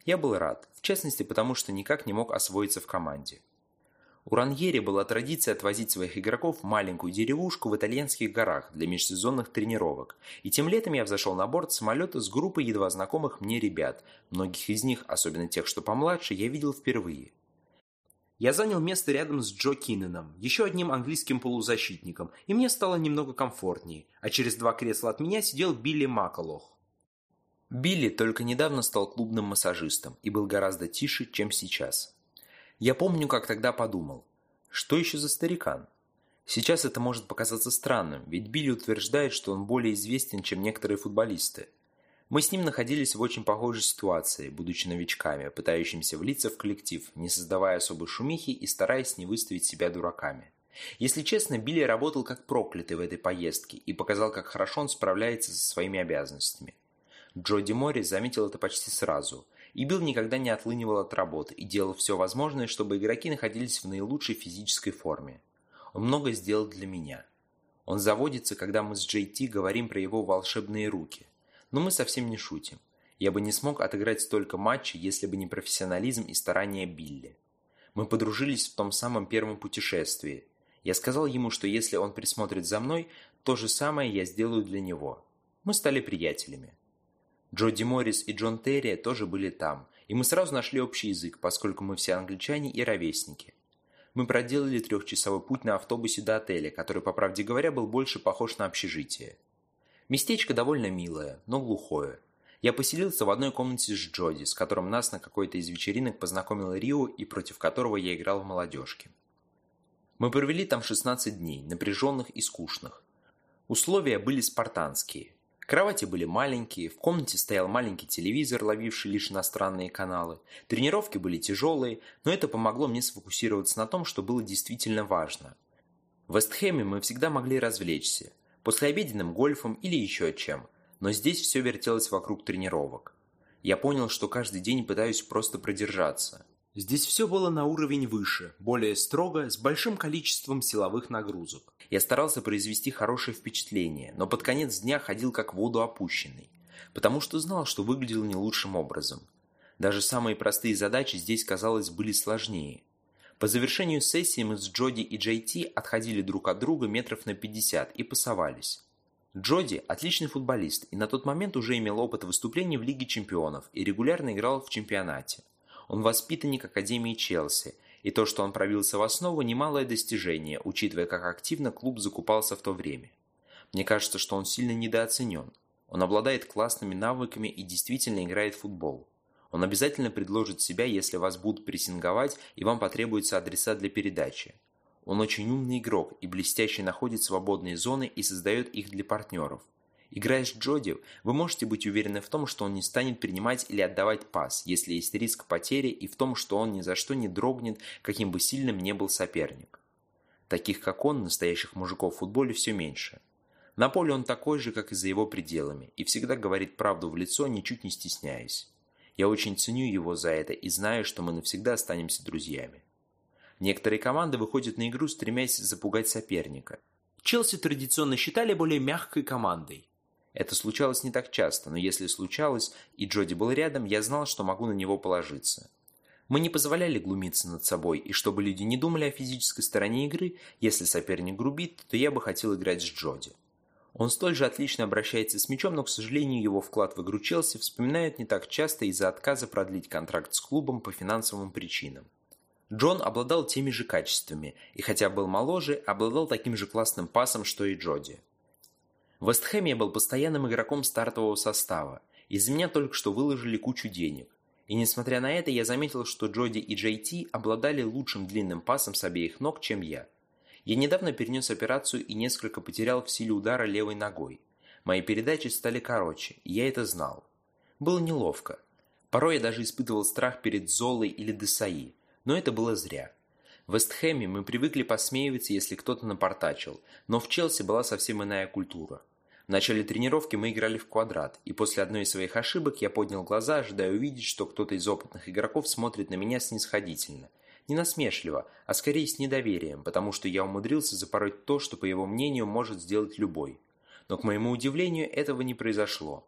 Я был рад, в частности потому, что никак не мог освоиться в команде. У Раньери была традиция отвозить своих игроков в маленькую деревушку в итальянских горах для межсезонных тренировок, и тем летом я взошел на борт самолета с группой едва знакомых мне ребят, многих из них, особенно тех, что помладше, я видел впервые. Я занял место рядом с Джо Кинненом, еще одним английским полузащитником, и мне стало немного комфортнее, а через два кресла от меня сидел Билли Маколох. Билли только недавно стал клубным массажистом и был гораздо тише, чем сейчас. Я помню, как тогда подумал, что еще за старикан? Сейчас это может показаться странным, ведь Билли утверждает, что он более известен, чем некоторые футболисты. Мы с ним находились в очень похожей ситуации, будучи новичками, пытающимися влиться в коллектив, не создавая особой шумихи и стараясь не выставить себя дураками. Если честно, Билли работал как проклятый в этой поездке и показал, как хорошо он справляется со своими обязанностями. Джоди Моррис заметил это почти сразу – и Билл никогда не отлынивал от работы и делал все возможное, чтобы игроки находились в наилучшей физической форме. Он много сделал для меня. Он заводится, когда мы с Джей Ти говорим про его волшебные руки. Но мы совсем не шутим. Я бы не смог отыграть столько матчей, если бы не профессионализм и старания Билли. Мы подружились в том самом первом путешествии. Я сказал ему, что если он присмотрит за мной, то же самое я сделаю для него. Мы стали приятелями. Джоди Моррис и Джон Терри тоже были там, и мы сразу нашли общий язык, поскольку мы все англичане и ровесники. Мы проделали трехчасовой путь на автобусе до отеля, который, по правде говоря, был больше похож на общежитие. Местечко довольно милое, но глухое. Я поселился в одной комнате с Джоди, с которым нас на какой-то из вечеринок познакомил Рио и против которого я играл в молодежке. Мы провели там 16 дней, напряженных и скучных. Условия были спартанские – Кровати были маленькие, в комнате стоял маленький телевизор, ловивший лишь иностранные каналы. Тренировки были тяжелые, но это помогло мне сфокусироваться на том, что было действительно важно. В Вестхэме мы всегда могли развлечься, после обеденным гольфом или еще чем, но здесь все вертелось вокруг тренировок. Я понял, что каждый день пытаюсь просто продержаться. Здесь все было на уровень выше, более строго, с большим количеством силовых нагрузок. Я старался произвести хорошее впечатление, но под конец дня ходил как в воду опущенный, потому что знал, что выглядел не лучшим образом. Даже самые простые задачи здесь, казалось, были сложнее. По завершению сессии мы с Джоди и Джей Ти отходили друг от друга метров на 50 и пасовались. Джоди – отличный футболист и на тот момент уже имел опыт выступлений в Лиге чемпионов и регулярно играл в чемпионате. Он воспитанник Академии Челси, и то, что он пробился в основу, немалое достижение, учитывая, как активно клуб закупался в то время. Мне кажется, что он сильно недооценен. Он обладает классными навыками и действительно играет в футбол. Он обязательно предложит себя, если вас будут прессинговать и вам потребуется адреса для передачи. Он очень умный игрок и блестяще находит свободные зоны и создает их для партнеров. Играя с Джоди, вы можете быть уверены в том, что он не станет принимать или отдавать пас, если есть риск потери, и в том, что он ни за что не дрогнет, каким бы сильным ни был соперник. Таких, как он, настоящих мужиков в футболе все меньше. На поле он такой же, как и за его пределами, и всегда говорит правду в лицо, ничуть не стесняясь. Я очень ценю его за это и знаю, что мы навсегда останемся друзьями. Некоторые команды выходят на игру, стремясь запугать соперника. Челси традиционно считали более мягкой командой, это случалось не так часто, но если случалось, и Джоди был рядом, я знал, что могу на него положиться. Мы не позволяли глумиться над собой, и чтобы люди не думали о физической стороне игры, если соперник грубит, то я бы хотел играть с Джоди. Он столь же отлично обращается с мячом, но, к сожалению, его вклад в игру Челси вспоминают не так часто из-за отказа продлить контракт с клубом по финансовым причинам. Джон обладал теми же качествами, и хотя был моложе, обладал таким же классным пасом, что и Джоди. В Вестхэме был постоянным игроком стартового состава. Из меня только что выложили кучу денег. И несмотря на это, я заметил, что Джоди и Джей Ти обладали лучшим длинным пасом с обеих ног, чем я. Я недавно перенес операцию и несколько потерял в силе удара левой ногой. Мои передачи стали короче, я это знал. Было неловко. Порой я даже испытывал страх перед Золой или Десаи, но это было зря. В Вестхэме мы привыкли посмеиваться, если кто-то напортачил, но в Челси была совсем иная культура. В начале тренировки мы играли в квадрат, и после одной из своих ошибок я поднял глаза, ожидая увидеть, что кто-то из опытных игроков смотрит на меня снисходительно. Не насмешливо, а скорее с недоверием, потому что я умудрился запороть то, что, по его мнению, может сделать любой. Но, к моему удивлению, этого не произошло.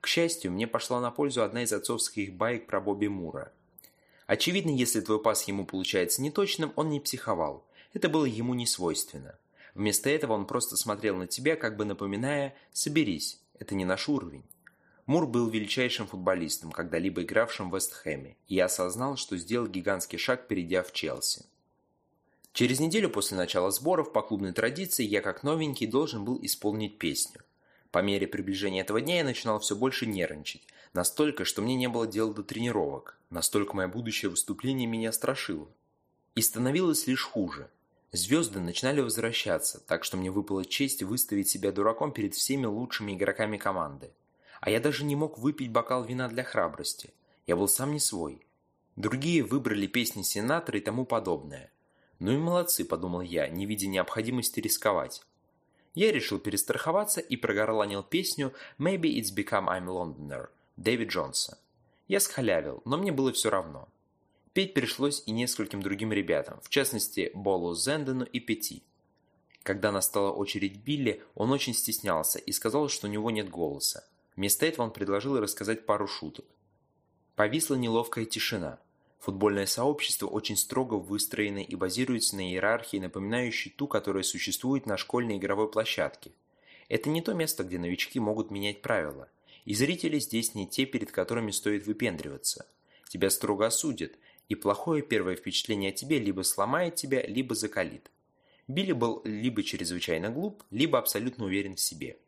К счастью, мне пошла на пользу одна из отцовских баек про Бобби Мура. Очевидно, если твой пас ему получается неточным, он не психовал. Это было ему не свойственно. Вместо этого он просто смотрел на тебя, как бы напоминая «соберись, это не наш уровень». Мур был величайшим футболистом, когда-либо игравшим в Вестхэме, и я осознал, что сделал гигантский шаг, перейдя в Челси. Через неделю после начала сборов по клубной традиции я как новенький должен был исполнить песню. По мере приближения этого дня я начинал все больше нервничать, настолько, что мне не было дела до тренировок, настолько мое будущее выступление меня страшило. И становилось лишь хуже – Звезды начинали возвращаться, так что мне выпала честь выставить себя дураком перед всеми лучшими игроками команды. А я даже не мог выпить бокал вина для храбрости. Я был сам не свой. Другие выбрали песни сенатора и тому подобное. Ну и молодцы, подумал я, не видя необходимости рисковать. Я решил перестраховаться и прогорланил песню «Maybe it's become I'm Londoner» Дэвид Джонса. Я схалявил, но мне было все равно. Петь пришлось и нескольким другим ребятам, в частности Болу Зендену и Пети. Когда настала очередь Билли, он очень стеснялся и сказал, что у него нет голоса. Вместо этого он предложил рассказать пару шуток. Повисла неловкая тишина. Футбольное сообщество очень строго выстроено и базируется на иерархии, напоминающей ту, которая существует на школьной игровой площадке. Это не то место, где новички могут менять правила. И зрители здесь не те, перед которыми стоит выпендриваться. Тебя строго осудят, и плохое первое впечатление о тебе либо сломает тебя, либо закалит. Билли был либо чрезвычайно глуп, либо абсолютно уверен в себе.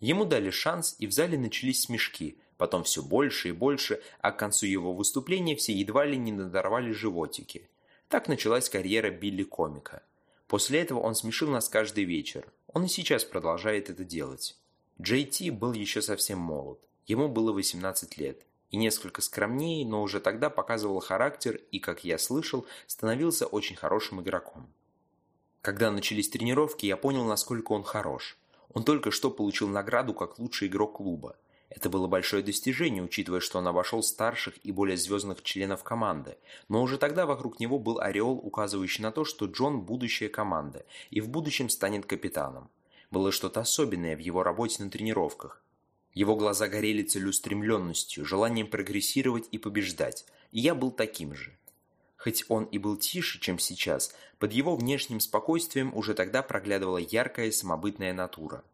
Ему дали шанс, и в зале начались смешки, потом все больше и больше, а к концу его выступления все едва ли не надорвали животики. Так началась карьера Билли-комика. После этого он смешил нас каждый вечер. Он и сейчас продолжает это делать. Джей Ти был еще совсем молод. Ему было 18 лет и несколько скромнее, но уже тогда показывал характер и, как я слышал, становился очень хорошим игроком. Когда начались тренировки, я понял, насколько он хорош. Он только что получил награду как лучший игрок клуба. Это было большое достижение, учитывая, что он обошел старших и более звездных членов команды, но уже тогда вокруг него был ореол, указывающий на то, что Джон – будущее команды и в будущем станет капитаном. Было что-то особенное в его работе на тренировках. Его глаза горели целеустремленностью, желанием прогрессировать и побеждать, и я был таким же. Хоть он и был тише, чем сейчас, под его внешним спокойствием уже тогда проглядывала яркая самобытная натура.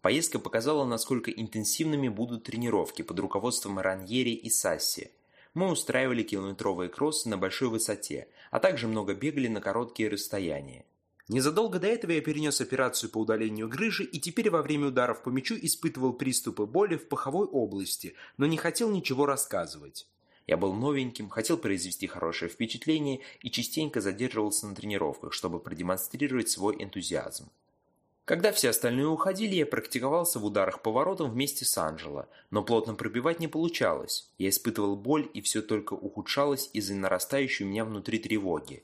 Поездка показала, насколько интенсивными будут тренировки под руководством Раньери и Сасси. Мы устраивали километровые кроссы на большой высоте, а также много бегали на короткие расстояния. Незадолго до этого я перенес операцию по удалению грыжи и теперь во время ударов по мячу испытывал приступы боли в паховой области, но не хотел ничего рассказывать. Я был новеньким, хотел произвести хорошее впечатление и частенько задерживался на тренировках, чтобы продемонстрировать свой энтузиазм. Когда все остальные уходили, я практиковался в ударах поворотом вместе с Анджело, но плотно пробивать не получалось. Я испытывал боль, и все только ухудшалось из-за нарастающей у меня внутри тревоги.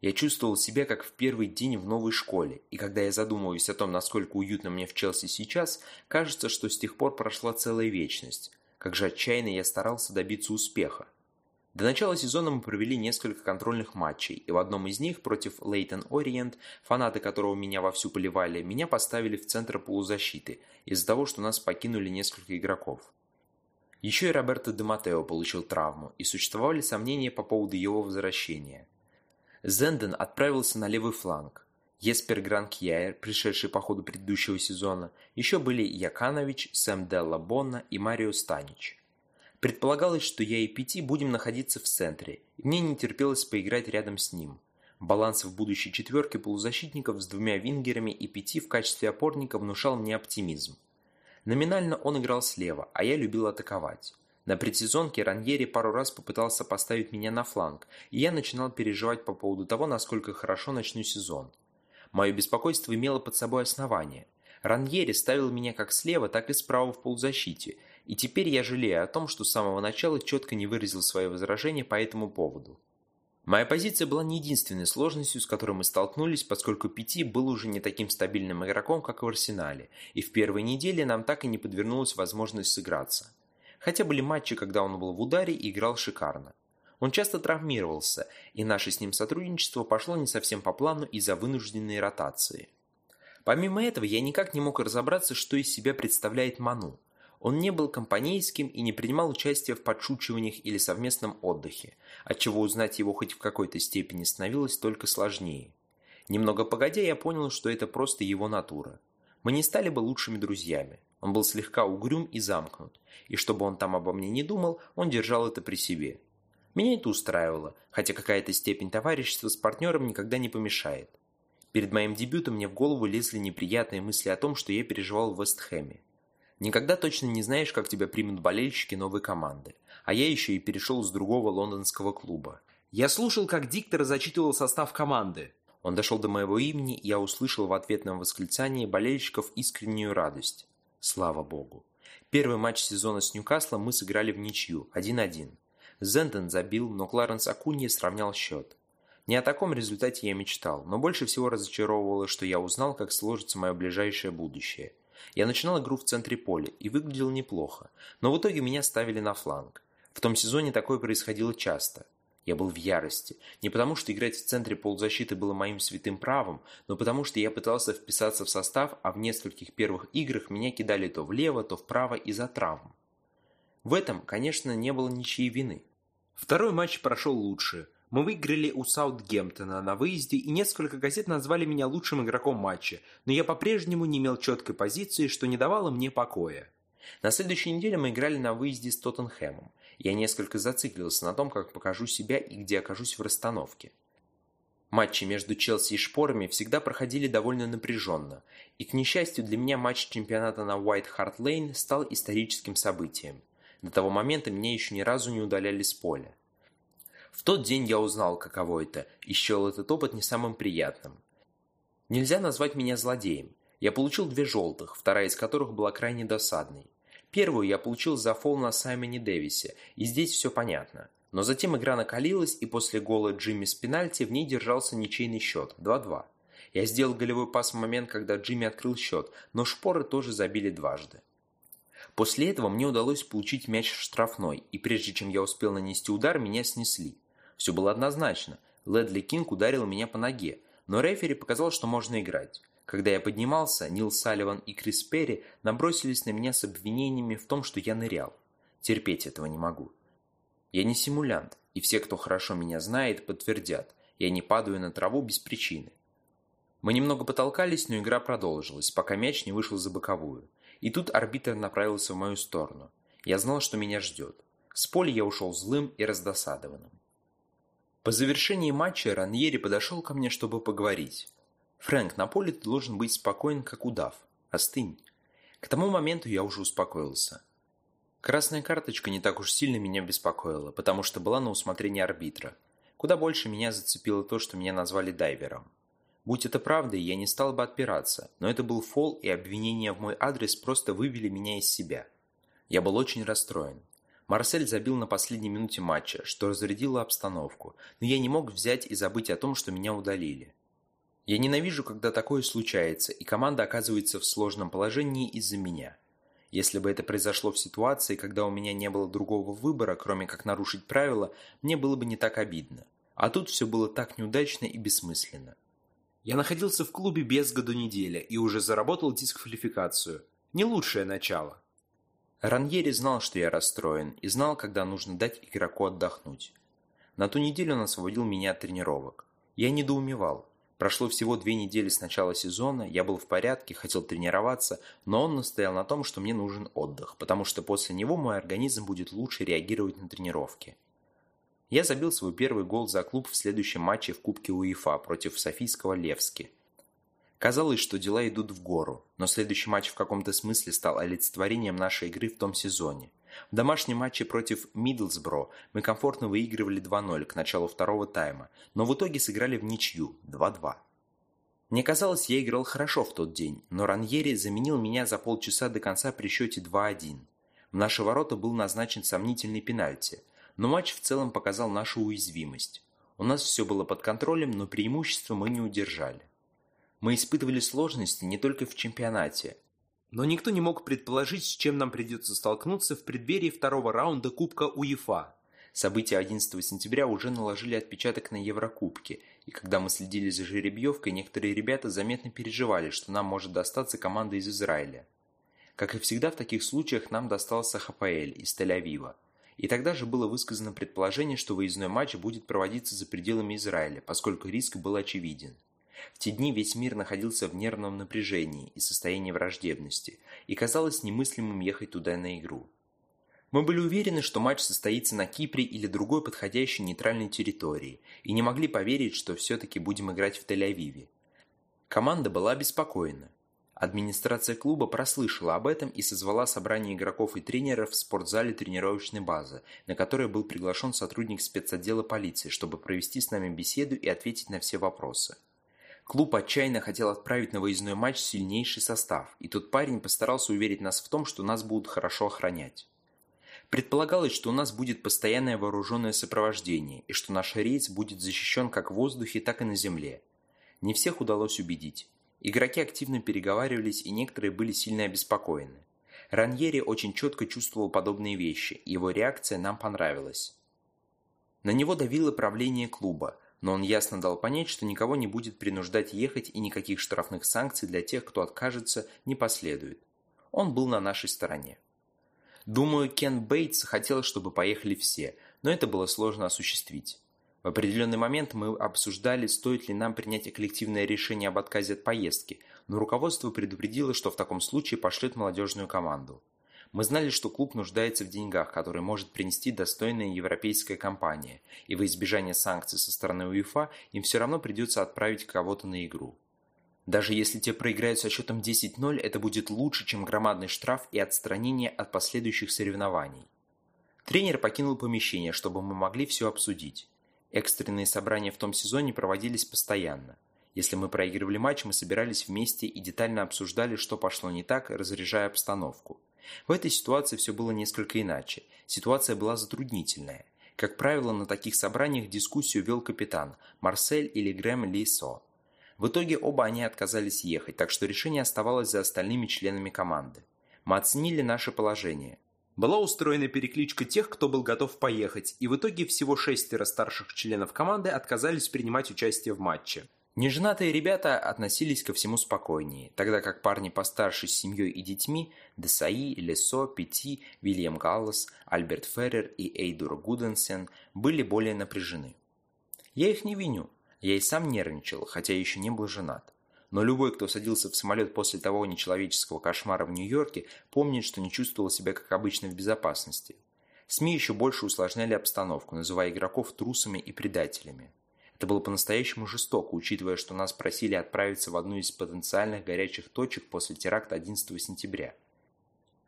Я чувствовал себя как в первый день в новой школе, и когда я задумываюсь о том, насколько уютно мне в Челси сейчас, кажется, что с тех пор прошла целая вечность. Как же отчаянно я старался добиться успеха. До начала сезона мы провели несколько контрольных матчей, и в одном из них против Лейтон Ориент, фанаты которого меня вовсю поливали, меня поставили в центр полузащиты из-за того, что нас покинули несколько игроков. Еще и Роберто Де Матео получил травму, и существовали сомнения по поводу его возвращения. Зенден отправился на левый фланг. Еспер Гранкьяер, пришедший по ходу предыдущего сезона, еще были Яканович, Сэм Делла Бонна и Марио Станич. Предполагалось, что я и Пяти будем находиться в центре, и мне не терпелось поиграть рядом с ним. Баланс в будущей четверке полузащитников с двумя вингерами и Пяти в качестве опорника внушал мне оптимизм. Номинально он играл слева, а я любил атаковать. На предсезонке Раньери пару раз попытался поставить меня на фланг, и я начинал переживать по поводу того, насколько хорошо начну сезон. Мое беспокойство имело под собой основание. Раньери ставил меня как слева, так и справа в полузащите, и теперь я жалею о том, что с самого начала четко не выразил свои возражения по этому поводу. Моя позиция была не единственной сложностью, с которой мы столкнулись, поскольку Пяти был уже не таким стабильным игроком, как в Арсенале, и в первой неделе нам так и не подвернулась возможность сыграться. Хотя были матчи, когда он был в ударе и играл шикарно. Он часто травмировался, и наше с ним сотрудничество пошло не совсем по плану из-за вынужденной ротации. Помимо этого, я никак не мог разобраться, что из себя представляет Ману. Он не был компанейским и не принимал участия в подшучиваниях или совместном отдыхе, отчего узнать его хоть в какой-то степени становилось только сложнее. Немного погодя, я понял, что это просто его натура. Мы не стали бы лучшими друзьями. Он был слегка угрюм и замкнут, и чтобы он там обо мне не думал, он держал это при себе. Меня это устраивало, хотя какая-то степень товарищества с партнером никогда не помешает. Перед моим дебютом мне в голову лезли неприятные мысли о том, что я переживал в Вестхэме. Никогда точно не знаешь, как тебя примут болельщики новой команды. А я еще и перешел с другого лондонского клуба. Я слушал, как диктор зачитывал состав команды. Он дошел до моего имени, и я услышал в ответном восклицании болельщиков искреннюю радость. Слава богу. Первый матч сезона с Ньюкаслом мы сыграли в ничью, 1-1. Зентон забил, но Кларенс Акунье сравнял счет. Не о таком результате я мечтал, но больше всего разочаровывало, что я узнал, как сложится мое ближайшее будущее – я начинал игру в центре поля и выглядел неплохо, но в итоге меня ставили на фланг. В том сезоне такое происходило часто. Я был в ярости. Не потому, что играть в центре полузащиты было моим святым правом, но потому, что я пытался вписаться в состав, а в нескольких первых играх меня кидали то влево, то вправо из-за травм. В этом, конечно, не было ничьей вины. Второй матч прошел лучше – мы выиграли у Саутгемптона на выезде, и несколько газет назвали меня лучшим игроком матча, но я по-прежнему не имел четкой позиции, что не давало мне покоя. На следующей неделе мы играли на выезде с Тоттенхэмом. Я несколько зациклился на том, как покажу себя и где окажусь в расстановке. Матчи между Челси и Шпорами всегда проходили довольно напряженно, и, к несчастью для меня, матч чемпионата на White Hart Lane стал историческим событием. До того момента меня еще ни разу не удаляли с поля. В тот день я узнал, каково это, и счел этот опыт не самым приятным. Нельзя назвать меня злодеем. Я получил две желтых, вторая из которых была крайне досадной. Первую я получил за фол на Саймоне Дэвисе, и здесь все понятно. Но затем игра накалилась, и после гола Джимми с пенальти в ней держался ничейный счет – 2-2. Я сделал голевой пас в момент, когда Джимми открыл счет, но шпоры тоже забили дважды. После этого мне удалось получить мяч в штрафной, и прежде чем я успел нанести удар, меня снесли. Все было однозначно. Ледли Кинг ударил меня по ноге, но рефери показал, что можно играть. Когда я поднимался, Нил Салливан и Крис Перри набросились на меня с обвинениями в том, что я нырял. Терпеть этого не могу. Я не симулянт, и все, кто хорошо меня знает, подтвердят. Я не падаю на траву без причины. Мы немного потолкались, но игра продолжилась, пока мяч не вышел за боковую. И тут арбитр направился в мою сторону. Я знал, что меня ждет. С поля я ушел злым и раздосадованным. По завершении матча Раньери подошел ко мне, чтобы поговорить. «Фрэнк, на поле ты должен быть спокоен, как удав. Остынь». К тому моменту я уже успокоился. Красная карточка не так уж сильно меня беспокоила, потому что была на усмотрение арбитра. Куда больше меня зацепило то, что меня назвали дайвером. Будь это правдой, я не стал бы отпираться, но это был фол, и обвинения в мой адрес просто вывели меня из себя. Я был очень расстроен. Марсель забил на последней минуте матча, что разрядило обстановку, но я не мог взять и забыть о том, что меня удалили. Я ненавижу, когда такое случается, и команда оказывается в сложном положении из-за меня. Если бы это произошло в ситуации, когда у меня не было другого выбора, кроме как нарушить правила, мне было бы не так обидно. А тут все было так неудачно и бессмысленно. Я находился в клубе без году неделя и уже заработал дисквалификацию. Не лучшее начало. Раньери знал, что я расстроен, и знал, когда нужно дать игроку отдохнуть. На ту неделю он освободил меня от тренировок. Я недоумевал. Прошло всего две недели с начала сезона, я был в порядке, хотел тренироваться, но он настоял на том, что мне нужен отдых, потому что после него мой организм будет лучше реагировать на тренировки. Я забил свой первый гол за клуб в следующем матче в Кубке УЕФА против Софийского Левски. Казалось, что дела идут в гору, но следующий матч в каком-то смысле стал олицетворением нашей игры в том сезоне. В домашнем матче против Миддлсбро мы комфортно выигрывали 2-0 к началу второго тайма, но в итоге сыграли в ничью 2-2. Мне казалось, я играл хорошо в тот день, но Раньери заменил меня за полчаса до конца при счете 2-1. В наши ворота был назначен сомнительный пенальти – но матч в целом показал нашу уязвимость. У нас все было под контролем, но преимущество мы не удержали. Мы испытывали сложности не только в чемпионате, но никто не мог предположить, с чем нам придется столкнуться в преддверии второго раунда Кубка УЕФА. События 11 сентября уже наложили отпечаток на Еврокубке, и когда мы следили за жеребьевкой, некоторые ребята заметно переживали, что нам может достаться команда из Израиля. Как и всегда в таких случаях, нам достался ХПЛ из Тель-Авива – и тогда же было высказано предположение, что выездной матч будет проводиться за пределами Израиля, поскольку риск был очевиден. В те дни весь мир находился в нервном напряжении и состоянии враждебности, и казалось немыслимым ехать туда на игру. Мы были уверены, что матч состоится на Кипре или другой подходящей нейтральной территории, и не могли поверить, что все-таки будем играть в Тель-Авиве. Команда была обеспокоена. Администрация клуба прослышала об этом и созвала собрание игроков и тренеров в спортзале тренировочной базы, на которое был приглашен сотрудник спецотдела полиции, чтобы провести с нами беседу и ответить на все вопросы. Клуб отчаянно хотел отправить на выездной матч сильнейший состав, и тот парень постарался уверить нас в том, что нас будут хорошо охранять. Предполагалось, что у нас будет постоянное вооруженное сопровождение, и что наш рейс будет защищен как в воздухе, так и на земле. Не всех удалось убедить. Игроки активно переговаривались, и некоторые были сильно обеспокоены. Раньери очень четко чувствовал подобные вещи, его реакция нам понравилась. На него давило правление клуба, но он ясно дал понять, что никого не будет принуждать ехать и никаких штрафных санкций для тех, кто откажется, не последует. Он был на нашей стороне. Думаю, Кен Бейтс хотел, чтобы поехали все, но это было сложно осуществить. В определенный момент мы обсуждали, стоит ли нам принять коллективное решение об отказе от поездки, но руководство предупредило, что в таком случае пошлет молодежную команду. Мы знали, что клуб нуждается в деньгах, которые может принести достойная европейская компания, и во избежание санкций со стороны УЕФА им все равно придется отправить кого-то на игру. Даже если те проиграют со счетом 10-0, это будет лучше, чем громадный штраф и отстранение от последующих соревнований. Тренер покинул помещение, чтобы мы могли все обсудить. Экстренные собрания в том сезоне проводились постоянно. Если мы проигрывали матч, мы собирались вместе и детально обсуждали, что пошло не так, разряжая обстановку. В этой ситуации все было несколько иначе. Ситуация была затруднительная. Как правило, на таких собраниях дискуссию вел капитан Марсель или Грэм Лисо. В итоге оба они отказались ехать, так что решение оставалось за остальными членами команды. Мы оценили наше положение. Была устроена перекличка тех, кто был готов поехать, и в итоге всего шестеро старших членов команды отказались принимать участие в матче. Неженатые ребята относились ко всему спокойнее, тогда как парни постарше с семьей и детьми – Десаи, Лесо, Пяти, Вильям Галлас, Альберт Феррер и Эйдур Гуденсен – были более напряжены. Я их не виню, я и сам нервничал, хотя еще не был женат. Но любой, кто садился в самолет после того нечеловеческого кошмара в Нью-Йорке, помнит, что не чувствовал себя как обычно в безопасности. СМИ еще больше усложняли обстановку, называя игроков трусами и предателями. Это было по-настоящему жестоко, учитывая, что нас просили отправиться в одну из потенциальных горячих точек после теракта 11 сентября.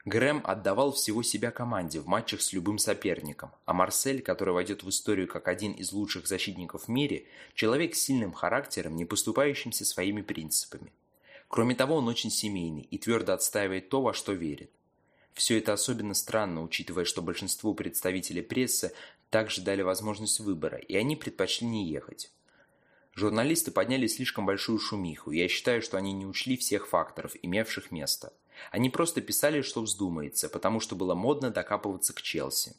Грэм отдавал всего себя команде в матчах с любым соперником, а Марсель, который войдет в историю как один из лучших защитников в мире, человек с сильным характером, не поступающимся своими принципами. Кроме того, он очень семейный и твердо отстаивает то, во что верит. Все это особенно странно, учитывая, что большинству представителей прессы также дали возможность выбора, и они предпочли не ехать. Журналисты подняли слишком большую шумиху, и я считаю, что они не учли всех факторов, имевших место. Они просто писали, что вздумается, потому что было модно докапываться к Челси.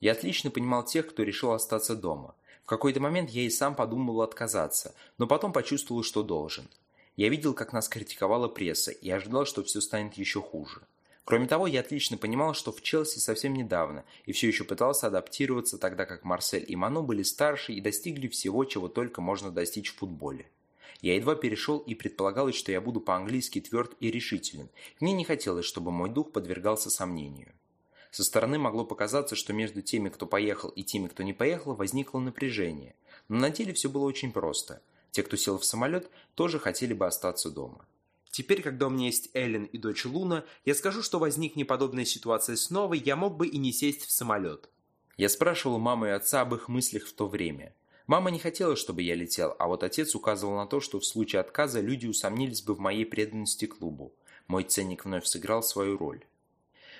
Я отлично понимал тех, кто решил остаться дома. В какой-то момент я и сам подумал отказаться, но потом почувствовал, что должен. Я видел, как нас критиковала пресса, и ожидал, что все станет еще хуже. Кроме того, я отлично понимал, что в Челси совсем недавно, и все еще пытался адаптироваться, тогда как Марсель и Ману были старше и достигли всего, чего только можно достичь в футболе. Я едва перешел и предполагалось, что я буду по-английски тверд и решителен. Мне не хотелось, чтобы мой дух подвергался сомнению. Со стороны могло показаться, что между теми, кто поехал, и теми, кто не поехал, возникло напряжение. Но на деле все было очень просто. Те, кто сел в самолет, тоже хотели бы остаться дома. Теперь, когда у меня есть Эллен и дочь Луна, я скажу, что возникне подобная ситуация снова, я мог бы и не сесть в самолет. Я спрашивал маму и отца об их мыслях в то время. Мама не хотела, чтобы я летел, а вот отец указывал на то, что в случае отказа люди усомнились бы в моей преданности клубу. Мой ценник вновь сыграл свою роль.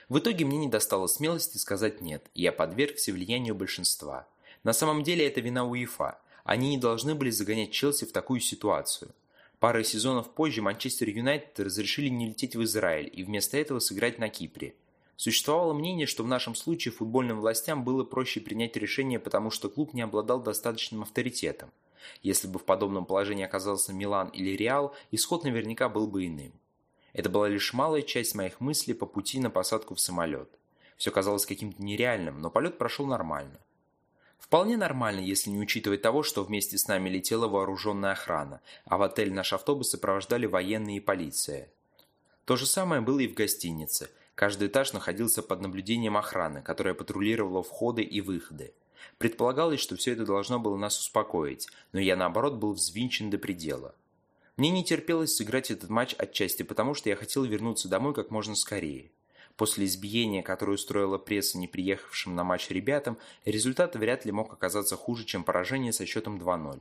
В итоге мне не достало смелости сказать «нет», и я подвергся влиянию большинства. На самом деле это вина УЕФА. Они не должны были загонять Челси в такую ситуацию. Парой сезонов позже Манчестер Юнайтед разрешили не лететь в Израиль и вместо этого сыграть на Кипре. Существовало мнение, что в нашем случае футбольным властям было проще принять решение, потому что клуб не обладал достаточным авторитетом. Если бы в подобном положении оказался Милан или Реал, исход наверняка был бы иным. Это была лишь малая часть моих мыслей по пути на посадку в самолет. Все казалось каким-то нереальным, но полет прошел нормально. Вполне нормально, если не учитывать того, что вместе с нами летела вооруженная охрана, а в отель наш автобус сопровождали военные и полиция. То же самое было и в гостинице. Каждый этаж находился под наблюдением охраны, которая патрулировала входы и выходы. Предполагалось, что все это должно было нас успокоить, но я наоборот был взвинчен до предела. Мне не терпелось сыграть этот матч отчасти потому, что я хотел вернуться домой как можно скорее. После избиения, которое устроила пресса не приехавшим на матч ребятам, результат вряд ли мог оказаться хуже, чем поражение со счетом 2-0.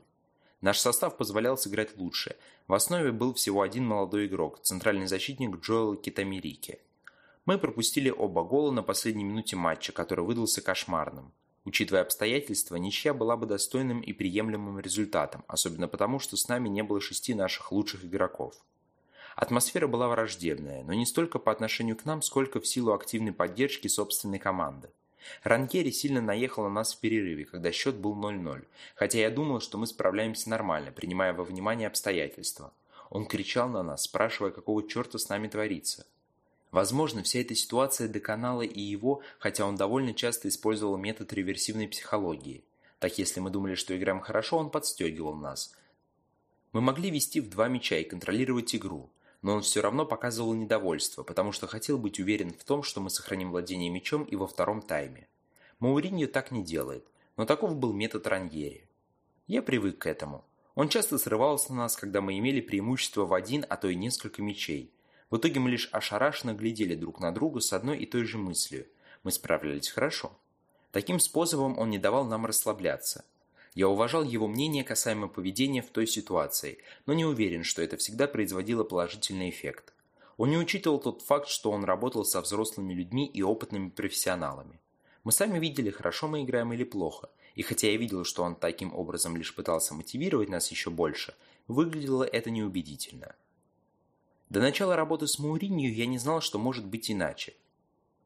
Наш состав позволял сыграть лучше. В основе был всего один молодой игрок, центральный защитник Джоэл Китамирики. Мы пропустили оба гола на последней минуте матча, который выдался кошмарным. Учитывая обстоятельства, ничья была бы достойным и приемлемым результатом, особенно потому, что с нами не было шести наших лучших игроков. Атмосфера была враждебная, но не столько по отношению к нам, сколько в силу активной поддержки собственной команды. Ранкери сильно наехал на нас в перерыве, когда счет был 0-0, хотя я думал, что мы справляемся нормально, принимая во внимание обстоятельства. Он кричал на нас, спрашивая, какого черта с нами творится. Возможно, вся эта ситуация доконала и его, хотя он довольно часто использовал метод реверсивной психологии. Так если мы думали, что играем хорошо, он подстегивал нас. Мы могли вести в два мяча и контролировать игру, но он все равно показывал недовольство, потому что хотел быть уверен в том, что мы сохраним владение мячом и во втором тайме. Мауриньо так не делает, но таков был метод Раньери. Я привык к этому. Он часто срывался на нас, когда мы имели преимущество в один, а то и несколько мячей. В итоге мы лишь ошарашенно глядели друг на друга с одной и той же мыслью. Мы справлялись хорошо. Таким способом он не давал нам расслабляться. Я уважал его мнение касаемо поведения в той ситуации, но не уверен, что это всегда производило положительный эффект. Он не учитывал тот факт, что он работал со взрослыми людьми и опытными профессионалами. Мы сами видели, хорошо мы играем или плохо, и хотя я видел, что он таким образом лишь пытался мотивировать нас еще больше, выглядело это неубедительно. До начала работы с Мауринью я не знал, что может быть иначе.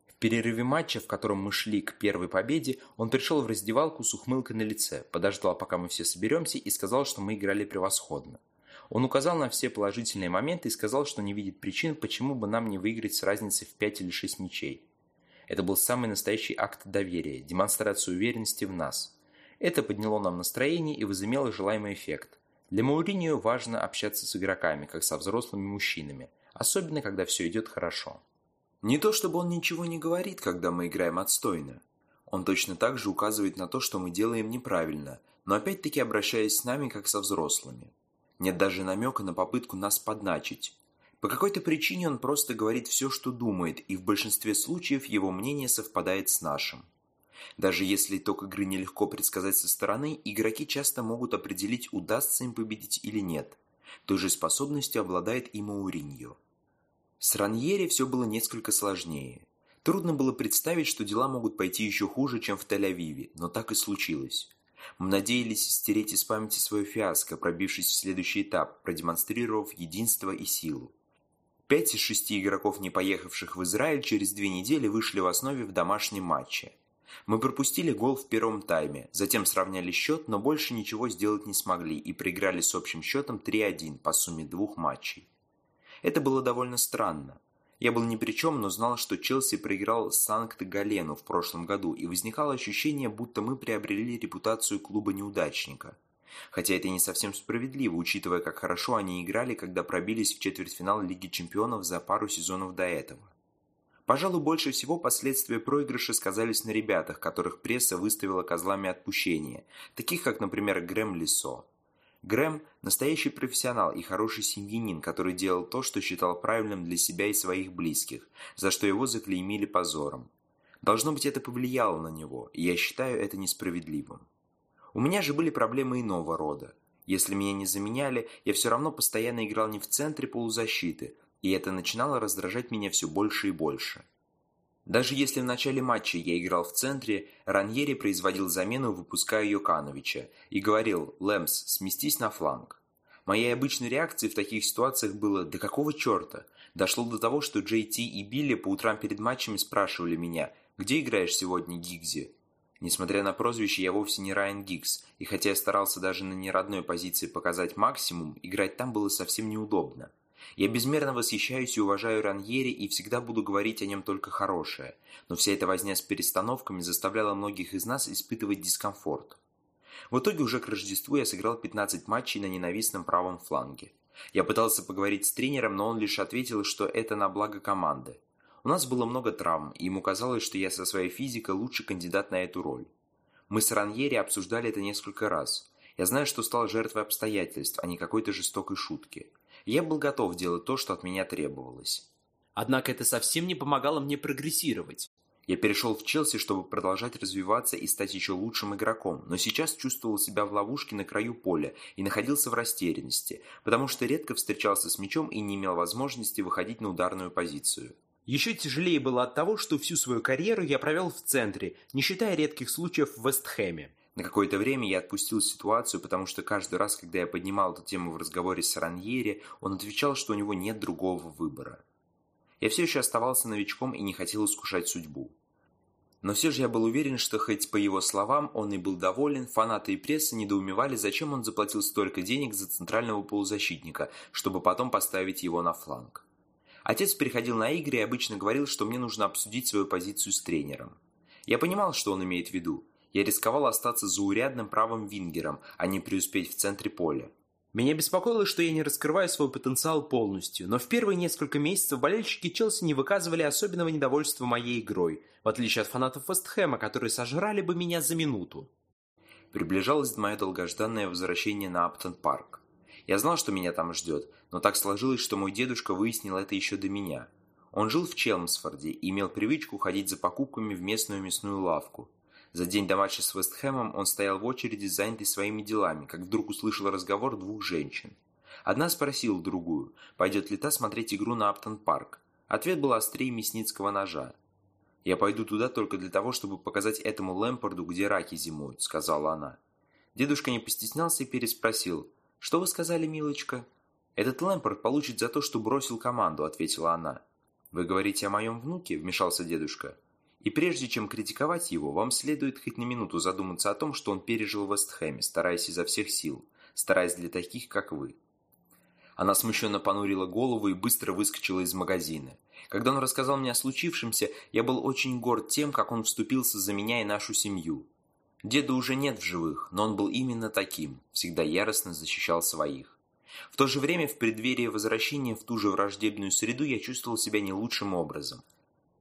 В перерыве матча, в котором мы шли к первой победе, он пришел в раздевалку с ухмылкой на лице, подождал, пока мы все соберемся, и сказал, что мы играли превосходно. Он указал на все положительные моменты и сказал, что не видит причин, почему бы нам не выиграть с разницей в 5 или 6 мячей. Это был самый настоящий акт доверия, демонстрация уверенности в нас. Это подняло нам настроение и возымело желаемый эффект. Для Мауриньо важно общаться с игроками, как со взрослыми мужчинами, особенно когда все идет хорошо. Не то чтобы он ничего не говорит, когда мы играем отстойно. Он точно так же указывает на то, что мы делаем неправильно, но опять-таки обращаясь с нами, как со взрослыми. Нет даже намека на попытку нас подначить. По какой-то причине он просто говорит все, что думает, и в большинстве случаев его мнение совпадает с нашим. Даже если итог игры нелегко предсказать со стороны, игроки часто могут определить, удастся им победить или нет. Той же способностью обладает и Мауриньо. С Раньери все было несколько сложнее. Трудно было представить, что дела могут пойти еще хуже, чем в Тель-Авиве, но так и случилось. Мы надеялись стереть из памяти свое фиаско, пробившись в следующий этап, продемонстрировав единство и силу. Пять из шести игроков, не поехавших в Израиль, через две недели вышли в основе в домашнем матче. Мы пропустили гол в первом тайме, затем сравняли счет, но больше ничего сделать не смогли и проиграли с общим счетом 3-1 по сумме двух матчей. Это было довольно странно. Я был ни при чем, но знал, что Челси проиграл Санкт-Галену в прошлом году, и возникало ощущение, будто мы приобрели репутацию клуба-неудачника. Хотя это не совсем справедливо, учитывая, как хорошо они играли, когда пробились в четвертьфинал Лиги Чемпионов за пару сезонов до этого. Пожалуй, больше всего последствия проигрыша сказались на ребятах, которых пресса выставила козлами отпущения, таких как, например, Грэм Лисо. Грэм – настоящий профессионал и хороший семьянин, который делал то, что считал правильным для себя и своих близких, за что его заклеймили позором. Должно быть, это повлияло на него, и я считаю это несправедливым. У меня же были проблемы иного рода. Если меня не заменяли, я все равно постоянно играл не в центре полузащиты, и это начинало раздражать меня все больше и больше. Даже если в начале матча я играл в центре, Раньери производил замену, выпуская Йокановича, и говорил «Лэмс, сместись на фланг». Моей обычной реакцией в таких ситуациях было «Да какого черта?». Дошло до того, что Джей Ти и Билли по утрам перед матчами спрашивали меня «Где играешь сегодня, Гигзи?». Несмотря на прозвище, я вовсе не Райан Гиггс, и хотя я старался даже на неродной позиции показать максимум, играть там было совсем неудобно. Я безмерно восхищаюсь и уважаю Раньери и всегда буду говорить о нем только хорошее, но вся эта возня с перестановками заставляла многих из нас испытывать дискомфорт. В итоге уже к Рождеству я сыграл 15 матчей на ненавистном правом фланге. Я пытался поговорить с тренером, но он лишь ответил, что это на благо команды. У нас было много травм, и ему казалось, что я со своей физикой лучший кандидат на эту роль. Мы с Раньери обсуждали это несколько раз. Я знаю, что стал жертвой обстоятельств, а не какой-то жестокой шутки. Я был готов делать то, что от меня требовалось. Однако это совсем не помогало мне прогрессировать. Я перешел в Челси, чтобы продолжать развиваться и стать еще лучшим игроком, но сейчас чувствовал себя в ловушке на краю поля и находился в растерянности, потому что редко встречался с мячом и не имел возможности выходить на ударную позицию. Еще тяжелее было от того, что всю свою карьеру я провел в центре, не считая редких случаев в Вестхэме. На какое-то время я отпустил ситуацию, потому что каждый раз, когда я поднимал эту тему в разговоре с Раньери, он отвечал, что у него нет другого выбора. Я все еще оставался новичком и не хотел искушать судьбу. Но все же я был уверен, что хоть по его словам он и был доволен, фанаты и пресса недоумевали, зачем он заплатил столько денег за центрального полузащитника, чтобы потом поставить его на фланг. Отец приходил на игры и обычно говорил, что мне нужно обсудить свою позицию с тренером. Я понимал, что он имеет в виду. Я рисковал остаться заурядным правым вингером, а не преуспеть в центре поля. Меня беспокоило, что я не раскрываю свой потенциал полностью, но в первые несколько месяцев болельщики Челси не выказывали особенного недовольства моей игрой, в отличие от фанатов Вестхэма, которые сожрали бы меня за минуту. Приближалось мое долгожданное возвращение на Аптон-парк. Я знал, что меня там ждет, но так сложилось, что мой дедушка выяснил это еще до меня. Он жил в Челмсфорде и имел привычку ходить за покупками в местную мясную лавку. За день до матча с Вестхэмом он стоял в очереди, занятый своими делами, как вдруг услышал разговор двух женщин. Одна спросила другую, пойдет ли та смотреть игру на Аптон-парк. Ответ был острее мясницкого ножа. «Я пойду туда только для того, чтобы показать этому Лэмпорду, где раки зимуют», — сказала она. Дедушка не постеснялся и переспросил. «Что вы сказали, милочка?» «Этот Лэмпорт получит за то, что бросил команду», — ответила она. «Вы говорите о моем внуке?» — вмешался дедушка. «И прежде чем критиковать его, вам следует хоть на минуту задуматься о том, что он пережил в Вестхэме, стараясь изо всех сил, стараясь для таких, как вы». Она смущенно понурила голову и быстро выскочила из магазина. Когда он рассказал мне о случившемся, я был очень горд тем, как он вступился за меня и нашу семью. Деда уже нет в живых, но он был именно таким, всегда яростно защищал своих. В то же время, в преддверии возвращения в ту же враждебную среду, я чувствовал себя не лучшим образом.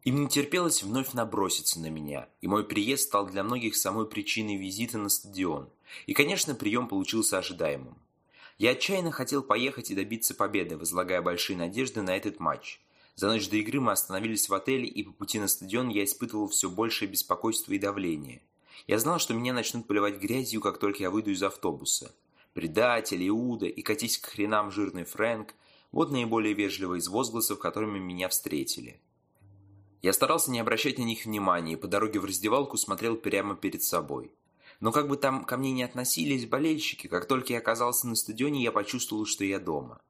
Им не терпелось вновь наброситься на меня, и мой приезд стал для многих самой причиной визита на стадион. И, конечно, прием получился ожидаемым. Я отчаянно хотел поехать и добиться победы, возлагая большие надежды на этот матч. За ночь до игры мы остановились в отеле, и по пути на стадион я испытывал все большее беспокойство и давление. Я знал, что меня начнут поливать грязью, как только я выйду из автобуса. Предатель, Иуда и катись к хренам жирный Фрэнк – вот наиболее вежливые из возгласов, которыми меня встретили. Я старался не обращать на них внимания и по дороге в раздевалку смотрел прямо перед собой. Но как бы там ко мне не относились болельщики, как только я оказался на стадионе, я почувствовал, что я дома.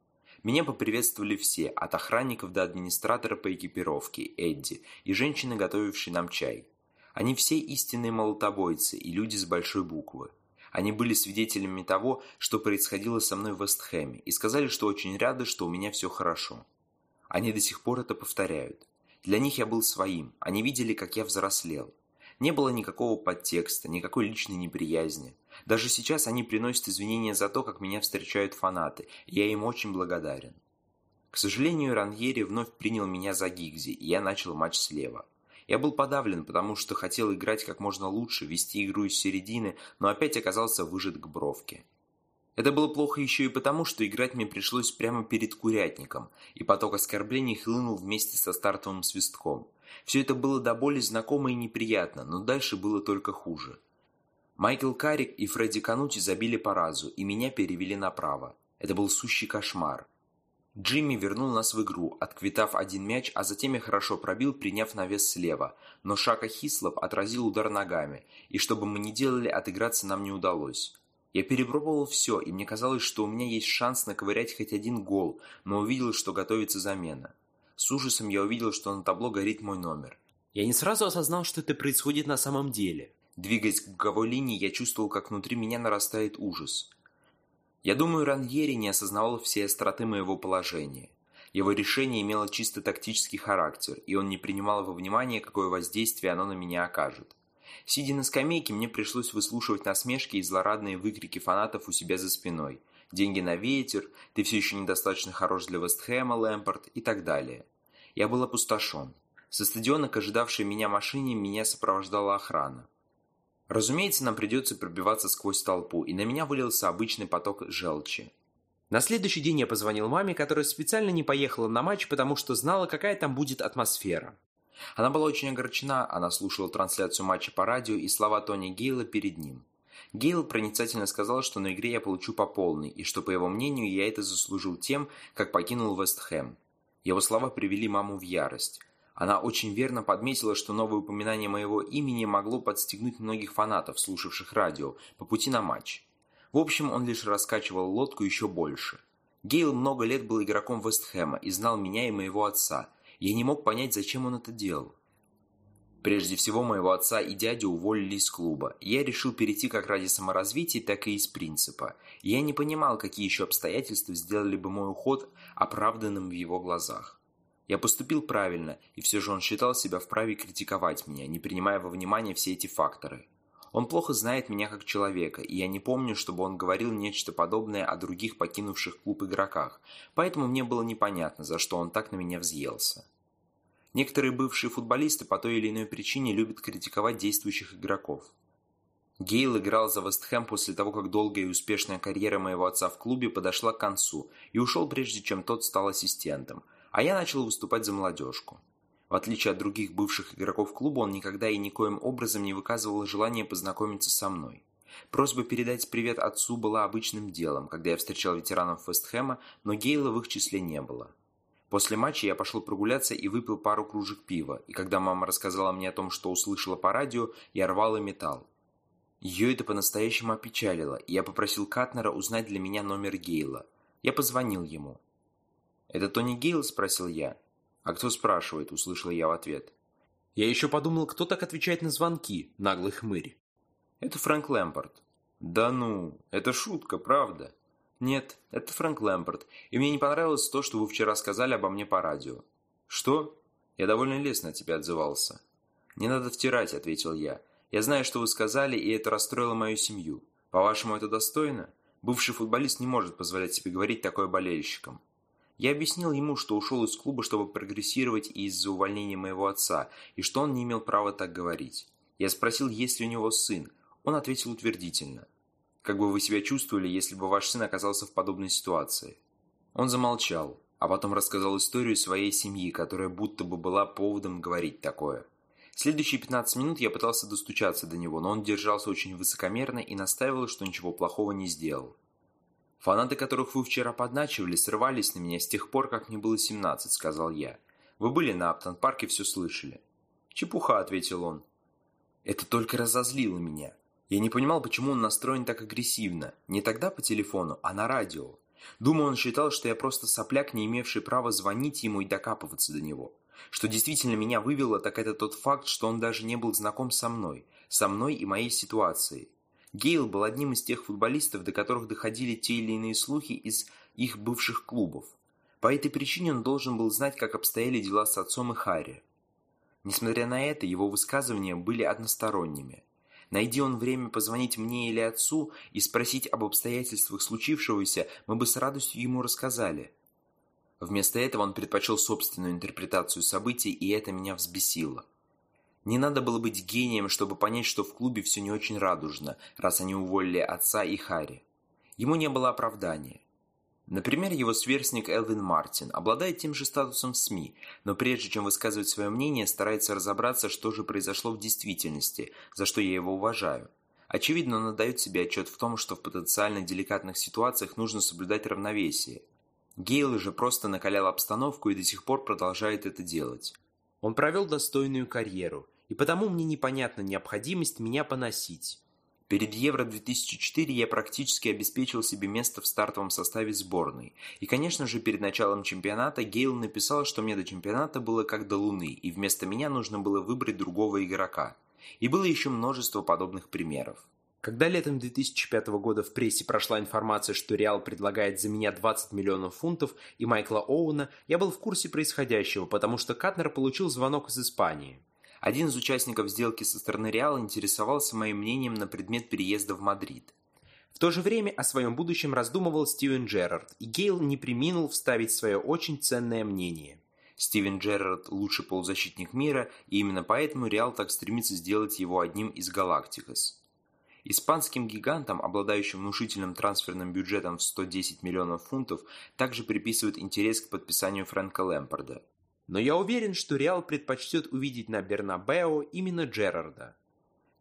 Меня поприветствовали все, от охранников до администратора по экипировке, Эдди, и женщины, готовившей нам чай. Они все истинные молотобойцы и люди с большой буквы. Они были свидетелями того, что происходило со мной в Вестхэме, и сказали, что очень рады, что у меня все хорошо. Они до сих пор это повторяют. Для них я был своим, они видели, как я взрослел. Не было никакого подтекста, никакой личной неприязни. Даже сейчас они приносят извинения за то, как меня встречают фанаты, и я им очень благодарен. К сожалению, Раньери вновь принял меня за Гигзи, и я начал матч слева. Я был подавлен, потому что хотел играть как можно лучше, вести игру из середины, но опять оказался выжат к бровке. Это было плохо еще и потому, что играть мне пришлось прямо перед курятником, и поток оскорблений хлынул вместе со стартовым свистком. Все это было до боли знакомо и неприятно, но дальше было только хуже. Майкл Карик и Фредди Канути забили по разу, и меня перевели направо. Это был сущий кошмар. Джимми вернул нас в игру, отквитав один мяч, а затем я хорошо пробил, приняв навес слева. Но Шака Хислоп отразил удар ногами, и что бы мы ни делали, отыграться нам не удалось. Я перепробовал все, и мне казалось, что у меня есть шанс наковырять хоть один гол, но увидел, что готовится замена. С ужасом я увидел, что на табло горит мой номер. Я не сразу осознал, что это происходит на самом деле. Двигаясь к боковой линии, я чувствовал, как внутри меня нарастает ужас. Я думаю, Раньери не осознавал всей остроты моего положения. Его решение имело чисто тактический характер, и он не принимал во внимание, какое воздействие оно на меня окажет. Сидя на скамейке, мне пришлось выслушивать насмешки и злорадные выкрики фанатов у себя за спиной. «Деньги на ветер», «Ты все еще недостаточно хорош для Вестхэма, Лэмпорт» и так далее. Я был опустошен. Со стадиона к ожидавшей меня машине меня сопровождала охрана. Разумеется, нам придется пробиваться сквозь толпу, и на меня вылился обычный поток желчи. На следующий день я позвонил маме, которая специально не поехала на матч, потому что знала, какая там будет атмосфера. Она была очень огорчена, она слушала трансляцию матча по радио и слова Тони Гейла перед ним. Гейл проницательно сказал, что на игре я получу по полной, и что, по его мнению, я это заслужил тем, как покинул Вест Хэм. Его слова привели маму в ярость. Она очень верно подметила, что новое упоминание моего имени могло подстегнуть многих фанатов, слушавших радио, по пути на матч. В общем, он лишь раскачивал лодку еще больше. Гейл много лет был игроком Вестхэма и знал меня и моего отца. Я не мог понять, зачем он это делал. Прежде всего, моего отца и дядю уволили из клуба. Я решил перейти как ради саморазвития, так и из принципа. Я не понимал, какие еще обстоятельства сделали бы мой уход оправданным в его глазах. Я поступил правильно, и все же он считал себя вправе критиковать меня, не принимая во внимание все эти факторы. Он плохо знает меня как человека, и я не помню, чтобы он говорил нечто подобное о других покинувших клуб игроках, поэтому мне было непонятно, за что он так на меня взъелся. Некоторые бывшие футболисты по той или иной причине любят критиковать действующих игроков. Гейл играл за Вестхэм после того, как долгая и успешная карьера моего отца в клубе подошла к концу и ушел прежде, чем тот стал ассистентом – а я начал выступать за молодежку. Отличие от других бывших игроков клуба, он никогда и никоим образом не выказывал желания познакомиться со мной. Просьба передать привет отцу была обычным делом, когда я встречал ветеранов Вестхэма, но Гейла в их числе не было. После матча я пошел прогуляться и выпил пару кружек пива, и когда мама рассказала мне о том, что услышала по радио, я рвал и металл. Ее это по-настоящему опечалило, и я попросил Катнера узнать для меня номер Гейла. Я позвонил ему. «Это Тони Гейл?» – спросил я. «А кто спрашивает?» – услышал я в ответ. Я еще подумал, кто так отвечает на звонки, наглый хмырь. «Это Фрэнк Лэмпорт». «Да ну, это шутка, правда?» «Нет, это Фрэнк Лэмпорт, и мне не понравилось то, что вы вчера сказали обо мне по радио». «Что?» «Я довольно лестно от тебя отзывался». «Не надо втирать», — ответил я. «Я знаю, что вы сказали, и это расстроило мою семью. По-вашему, это достойно? Бывший футболист не может позволять себе говорить такое болельщикам». Я объяснил ему, что ушел из клуба, чтобы прогрессировать из-за увольнения моего отца, и что он не имел права так говорить. Я спросил, есть ли у него сын. Он ответил утвердительно. Как бы вы себя чувствовали, если бы ваш сын оказался в подобной ситуации? Он замолчал, а потом рассказал историю своей семьи, которая будто бы была поводом говорить такое. Следующие 15 минут я пытался достучаться до него, но он держался очень высокомерно и настаивал, что ничего плохого не сделал. «Фанаты, которых вы вчера подначивали, срывались на меня с тех пор, как мне было 17», — сказал я. «Вы были на Аптон-парке, все слышали». «Чепуха», — ответил он. «Это только разозлило меня. Я не понимал, почему он настроен так агрессивно. Не тогда по телефону, а на радио. Думаю, он считал, что я просто сопляк, не имевший права звонить ему и докапываться до него. Что действительно меня вывело, так это тот факт, что он даже не был знаком со мной. Со мной и моей ситуацией. Гейл был одним из тех футболистов, до которых доходили те или иные слухи из их бывших клубов. По этой причине он должен был знать, как обстояли дела с отцом и Харри. Несмотря на это, его высказывания были односторонними. Найди он время позвонить мне или отцу и спросить об обстоятельствах случившегося, мы бы с радостью ему рассказали. Вместо этого он предпочел собственную интерпретацию событий, и это меня взбесило. Не надо было быть гением, чтобы понять, что в клубе все не очень радужно, раз они уволили отца и Харри. Ему не было оправдания. Например, его сверстник Элвин Мартин обладает тем же статусом в СМИ, но прежде чем высказывать свое мнение, старается разобраться, что же произошло в действительности, за что я его уважаю. Очевидно, он отдает себе отчет в том, что в потенциально деликатных ситуациях нужно соблюдать равновесие. Гейл же просто накалял обстановку и до сих пор продолжает это делать. Он провел достойную карьеру, и потому мне непонятна необходимость меня поносить. Перед Евро-2004 я практически обеспечил себе место в стартовом составе сборной. И, конечно же, перед началом чемпионата Гейл написал, что мне до чемпионата было как до Луны, и вместо меня нужно было выбрать другого игрока. И было еще множество подобных примеров. Когда летом 2005 года в прессе прошла информация, что Реал предлагает за меня 20 миллионов фунтов и Майкла Оуэна, я был в курсе происходящего, потому что Катнер получил звонок из Испании. Один из участников сделки со стороны Реала интересовался моим мнением на предмет переезда в Мадрид. В то же время о своем будущем раздумывал Стивен Джеррард, и Гейл не преминул вставить свое очень ценное мнение. Стивен Джеррард – лучший полузащитник мира, и именно поэтому Реал так стремится сделать его одним из Галактикос. Испанским гигантам, обладающим внушительным трансферным бюджетом в 110 миллионов фунтов, также приписывают интерес к подписанию Фрэнка Лэмпарда. Но я уверен, что Реал предпочтет увидеть на Бернабео именно Джерарда.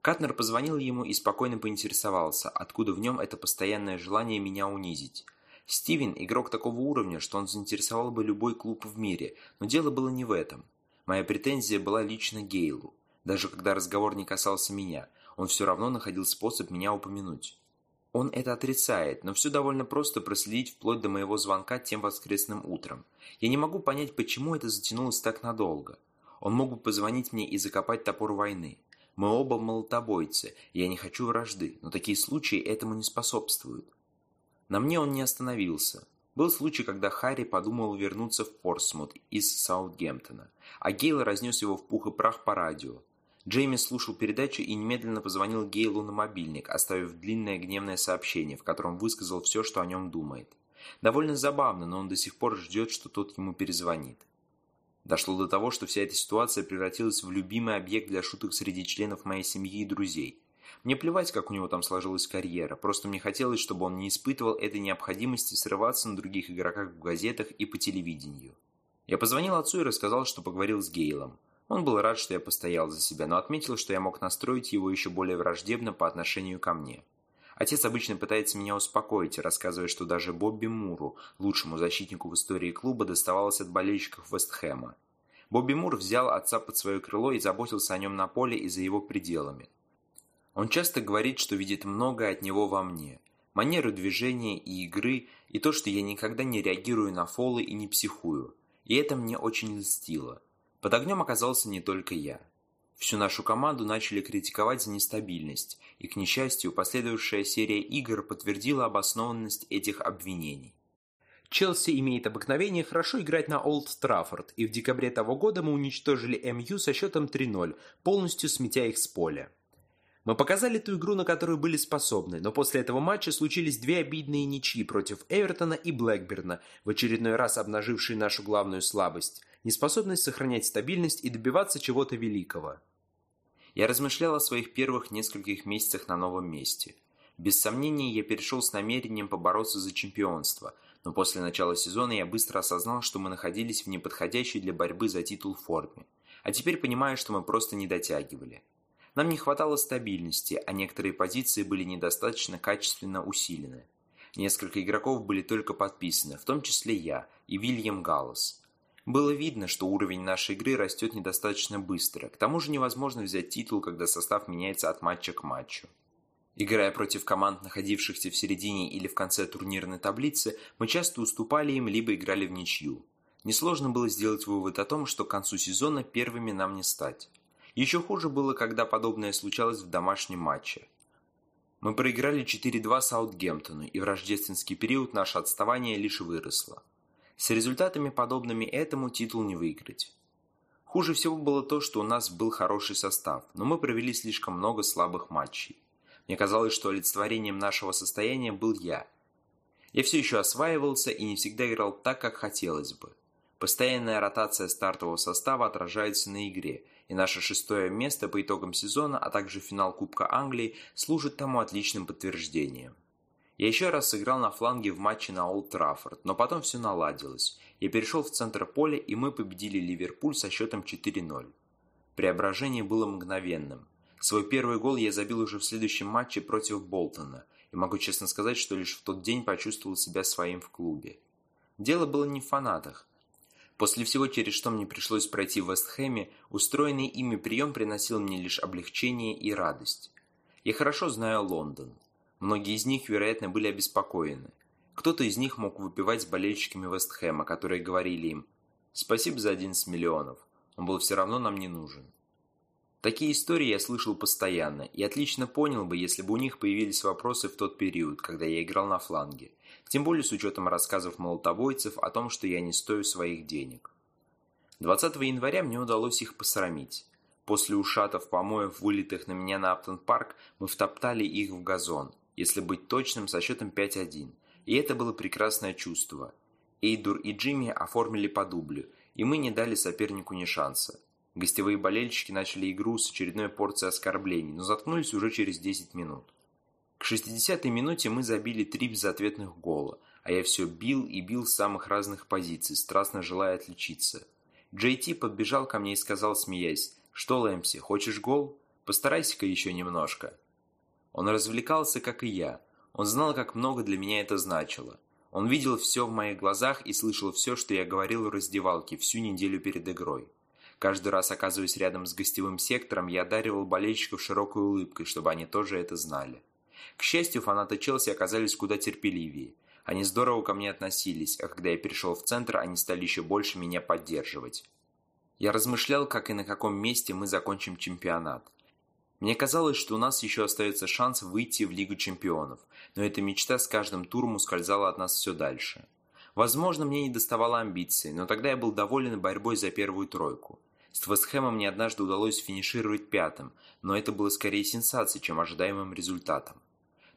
Катнер позвонил ему и спокойно поинтересовался, откуда в нем это постоянное желание меня унизить. Стивен – игрок такого уровня, что он заинтересовал бы любой клуб в мире, но дело было не в этом. Моя претензия была лично Гейлу. Даже когда разговор не касался меня, он все равно находил способ меня упомянуть. Он это отрицает, но все довольно просто проследить вплоть до моего звонка тем воскресным утром. Я не могу понять, почему это затянулось так надолго. Он мог бы позвонить мне и закопать топор войны. Мы оба молотобойцы, я не хочу вражды, но такие случаи этому не способствуют. На мне он не остановился. Был случай, когда Харри подумал вернуться в Порсмут из Саутгемптона, а Гейл разнес его в пух и прах по радио. Джейми слушал передачу и немедленно позвонил Гейлу на мобильник, оставив длинное гневное сообщение, в котором высказал все, что о нем думает. Довольно забавно, но он до сих пор ждет, что тот ему перезвонит. Дошло до того, что вся эта ситуация превратилась в любимый объект для шуток среди членов моей семьи и друзей. Мне плевать, как у него там сложилась карьера, просто мне хотелось, чтобы он не испытывал этой необходимости срываться на других игроках в газетах и по телевидению. Я позвонил отцу и рассказал, что поговорил с Гейлом. Он был рад, что я постоял за себя, но отметил, что я мог настроить его еще более враждебно по отношению ко мне. Отец обычно пытается меня успокоить, рассказывая, что даже Бобби Муру, лучшему защитнику в истории клуба, доставалось от болельщиков Вестхэма. Бобби Мур взял отца под свое крыло и заботился о нем на поле и за его пределами. Он часто говорит, что видит многое от него во мне. манеру движения и игры, и то, что я никогда не реагирую на фолы и не психую. И это мне очень льстило. Под огнем оказался не только я. Всю нашу команду начали критиковать за нестабильность, и, к несчастью, последовавшая серия игр подтвердила обоснованность этих обвинений. Челси имеет обыкновение хорошо играть на Олд Траффорд, и в декабре того года мы уничтожили МЮ со счетом 3-0, полностью сметя их с поля. Мы показали ту игру, на которую были способны, но после этого матча случились две обидные ничьи против Эвертона и Блэкберна, в очередной раз обнажившие нашу главную слабость – неспособность сохранять стабильность и добиваться чего-то великого. Я размышлял о своих первых нескольких месяцах на новом месте. Без сомнения, я перешел с намерением побороться за чемпионство, но после начала сезона я быстро осознал, что мы находились в неподходящей для борьбы за титул форме. А теперь понимаю, что мы просто не дотягивали. Нам не хватало стабильности, а некоторые позиции были недостаточно качественно усилены. Несколько игроков были только подписаны, в том числе я и Вильям Галлас. Было видно, что уровень нашей игры растет недостаточно быстро, к тому же невозможно взять титул, когда состав меняется от матча к матчу. Играя против команд, находившихся в середине или в конце турнирной таблицы, мы часто уступали им, либо играли в ничью. Несложно было сделать вывод о том, что к концу сезона первыми нам не стать. Еще хуже было, когда подобное случалось в домашнем матче. Мы проиграли 4-2 Саутгемптону, и в рождественский период наше отставание лишь выросло. С результатами, подобными этому, титул не выиграть. Хуже всего было то, что у нас был хороший состав, но мы провели слишком много слабых матчей. Мне казалось, что олицетворением нашего состояния был я. Я все еще осваивался и не всегда играл так, как хотелось бы. Постоянная ротация стартового состава отражается на игре, и наше шестое место по итогам сезона, а также финал Кубка Англии служит тому отличным подтверждением. Я еще раз сыграл на фланге в матче на Олд Траффорд, но потом все наладилось. Я перешел в центр поля, и мы победили Ливерпуль со счетом 4-0. Преображение было мгновенным. Свой первый гол я забил уже в следующем матче против Болтона, и могу честно сказать, что лишь в тот день почувствовал себя своим в клубе. Дело было не в фанатах. После всего, через что мне пришлось пройти в Вестхэме, устроенный ими прием приносил мне лишь облегчение и радость. Я хорошо знаю Лондон. Многие из них, вероятно, были обеспокоены. Кто-то из них мог выпивать с болельщиками Вестхэма, которые говорили им «Спасибо за 11 миллионов, он был все равно нам не нужен». Такие истории я слышал постоянно и отлично понял бы, если бы у них появились вопросы в тот период, когда я играл на фланге. Тем более с учетом рассказов молотобойцев о том, что я не стою своих денег. 20 января мне удалось их посрамить. После ушатов помоев, вылитых на меня на Аптон-парк, мы втоптали их в газон, если быть точным, со счетом 5-1. И это было прекрасное чувство. Эйдур и Джимми оформили по дублю, и мы не дали сопернику ни шанса. Гостевые болельщики начали игру с очередной порцией оскорблений, но заткнулись уже через 10 минут. К 60-й минуте мы забили три безответных гола, а я все бил и бил с самых разных позиций, страстно желая отличиться. Джей Ти подбежал ко мне и сказал, смеясь, «Что, Лэмси, хочешь гол? Постарайся-ка еще немножко». Он развлекался, как и я. Он знал, как много для меня это значило. Он видел все в моих глазах и слышал все, что я говорил в раздевалке всю неделю перед игрой. Каждый раз, оказываясь рядом с гостевым сектором, я одаривал болельщиков широкой улыбкой, чтобы они тоже это знали. К счастью, фанаты Челси оказались куда терпеливее. Они здорово ко мне относились, а когда я перешел в центр, они стали еще больше меня поддерживать. Я размышлял, как и на каком месте мы закончим чемпионат. Мне казалось, что у нас еще остается шанс выйти в Лигу чемпионов, но эта мечта с каждым туром ускользала от нас все дальше. Возможно, мне не доставало амбиций, но тогда я был доволен борьбой за первую тройку. С Вестхэмом мне однажды удалось финишировать пятым, но это было скорее сенсацией, чем ожидаемым результатом.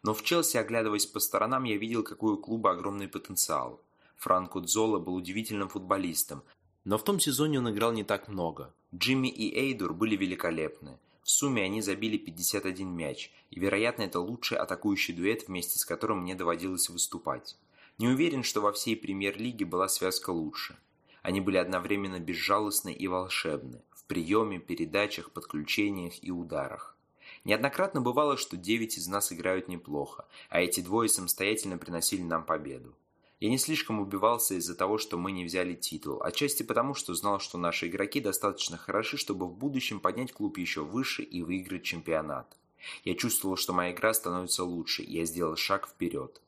Но в Челси, оглядываясь по сторонам, я видел, какой у клуба огромный потенциал. Франко Дзола был удивительным футболистом, но в том сезоне он играл не так много. Джимми и Эйдур были великолепны. В сумме они забили 51 мяч, и, вероятно, это лучший атакующий дуэт, вместе с которым мне доводилось выступать. Не уверен, что во всей премьер-лиге была связка лучше. Они были одновременно безжалостны и волшебны в приеме, передачах, подключениях и ударах. Неоднократно бывало, что девять из нас играют неплохо, а эти двое самостоятельно приносили нам победу. Я не слишком убивался из-за того, что мы не взяли титул, отчасти потому, что знал, что наши игроки достаточно хороши, чтобы в будущем поднять клуб еще выше и выиграть чемпионат. Я чувствовал, что моя игра становится лучше, я сделал шаг вперед.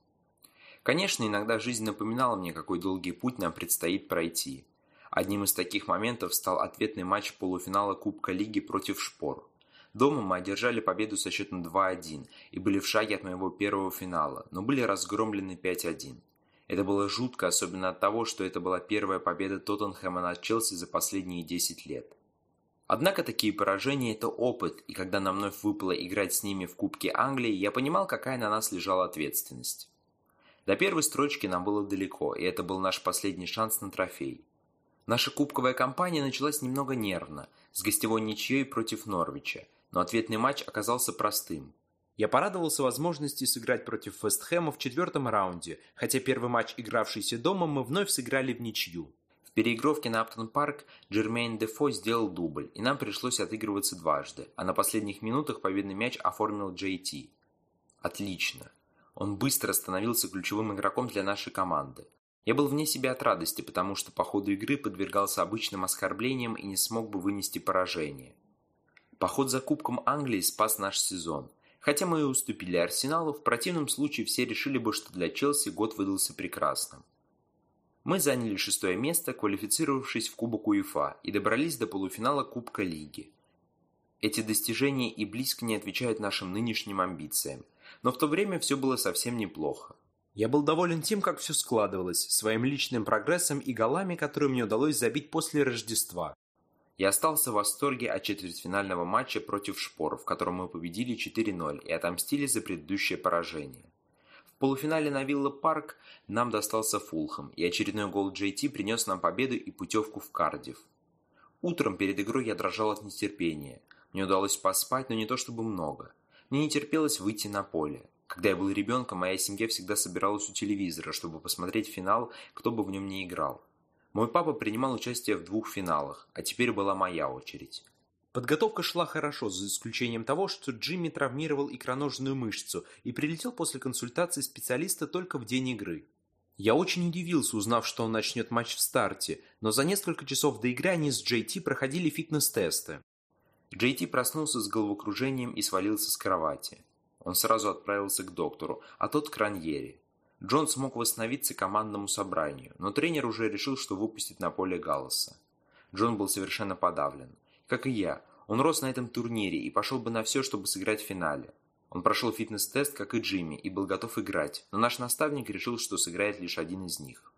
Конечно, иногда жизнь напоминала мне, какой долгий путь нам предстоит пройти. Одним из таких моментов стал ответный матч полуфинала Кубка Лиги против Шпор. Дома мы одержали победу со счетом 2-1 и были в шаге от моего первого финала, но были разгромлены 5-1. Это было жутко, особенно от того, что это была первая победа Тоттенхэма над Челси за последние 10 лет. Однако такие поражения – это опыт, и когда нам вновь выпало играть с ними в Кубке Англии, я понимал, какая на нас лежала ответственность. До первой строчки нам было далеко, и это был наш последний шанс на трофей. Наша кубковая кампания началась немного нервно, с гостевой ничьей против Норвича, но ответный матч оказался простым. Я порадовался возможности сыграть против Вестхэма в четвертом раунде, хотя первый матч, игравшийся дома, мы вновь сыграли в ничью. В переигровке на Аптон-парк Джермейн Дефо сделал дубль, и нам пришлось отыгрываться дважды, а на последних минутах победный мяч оформил Джей Ти. Отлично. Он быстро становился ключевым игроком для нашей команды. Я был вне себя от радости, потому что по ходу игры подвергался обычным оскорблениям и не смог бы вынести поражение. Поход за Кубком Англии спас наш сезон. Хотя мы и уступили Арсеналу, в противном случае все решили бы, что для Челси год выдался прекрасным. Мы заняли шестое место, квалифицировавшись в Кубок УЕФА, и добрались до полуфинала Кубка Лиги. Эти достижения и близко не отвечают нашим нынешним амбициям, но в то время все было совсем неплохо. Я был доволен тем, как все складывалось, своим личным прогрессом и голами, которые мне удалось забить после Рождества. Я остался в восторге от четвертьфинального матча против Шпор, в котором мы победили 4-0 и отомстили за предыдущее поражение. В полуфинале на Вилла Парк нам достался Фулхэм, и очередной гол Джей принес нам победу и путевку в Кардив. Утром перед игрой я дрожал от нетерпения. Мне удалось поспать, но не то чтобы много. Мне не терпелось выйти на поле. Когда я был ребенком, моя семья всегда собиралась у телевизора, чтобы посмотреть финал, кто бы в нем ни играл. Мой папа принимал участие в двух финалах, а теперь была моя очередь. Подготовка шла хорошо, за исключением того, что Джимми травмировал икроножную мышцу и прилетел после консультации специалиста только в день игры. Я очень удивился, узнав, что он начнет матч в старте, но за несколько часов до игры они с Джей Ти проходили фитнес-тесты. Джей Ти проснулся с головокружением и свалился с кровати. Он сразу отправился к доктору, а тот к Раньери. Джон смог восстановиться командному собранию, но тренер уже решил, что выпустит на поле Галласа. Джон был совершенно подавлен. Как и я, он рос на этом турнире и пошел бы на все, чтобы сыграть в финале. Он прошел фитнес-тест, как и Джимми, и был готов играть, но наш наставник решил, что сыграет лишь один из них.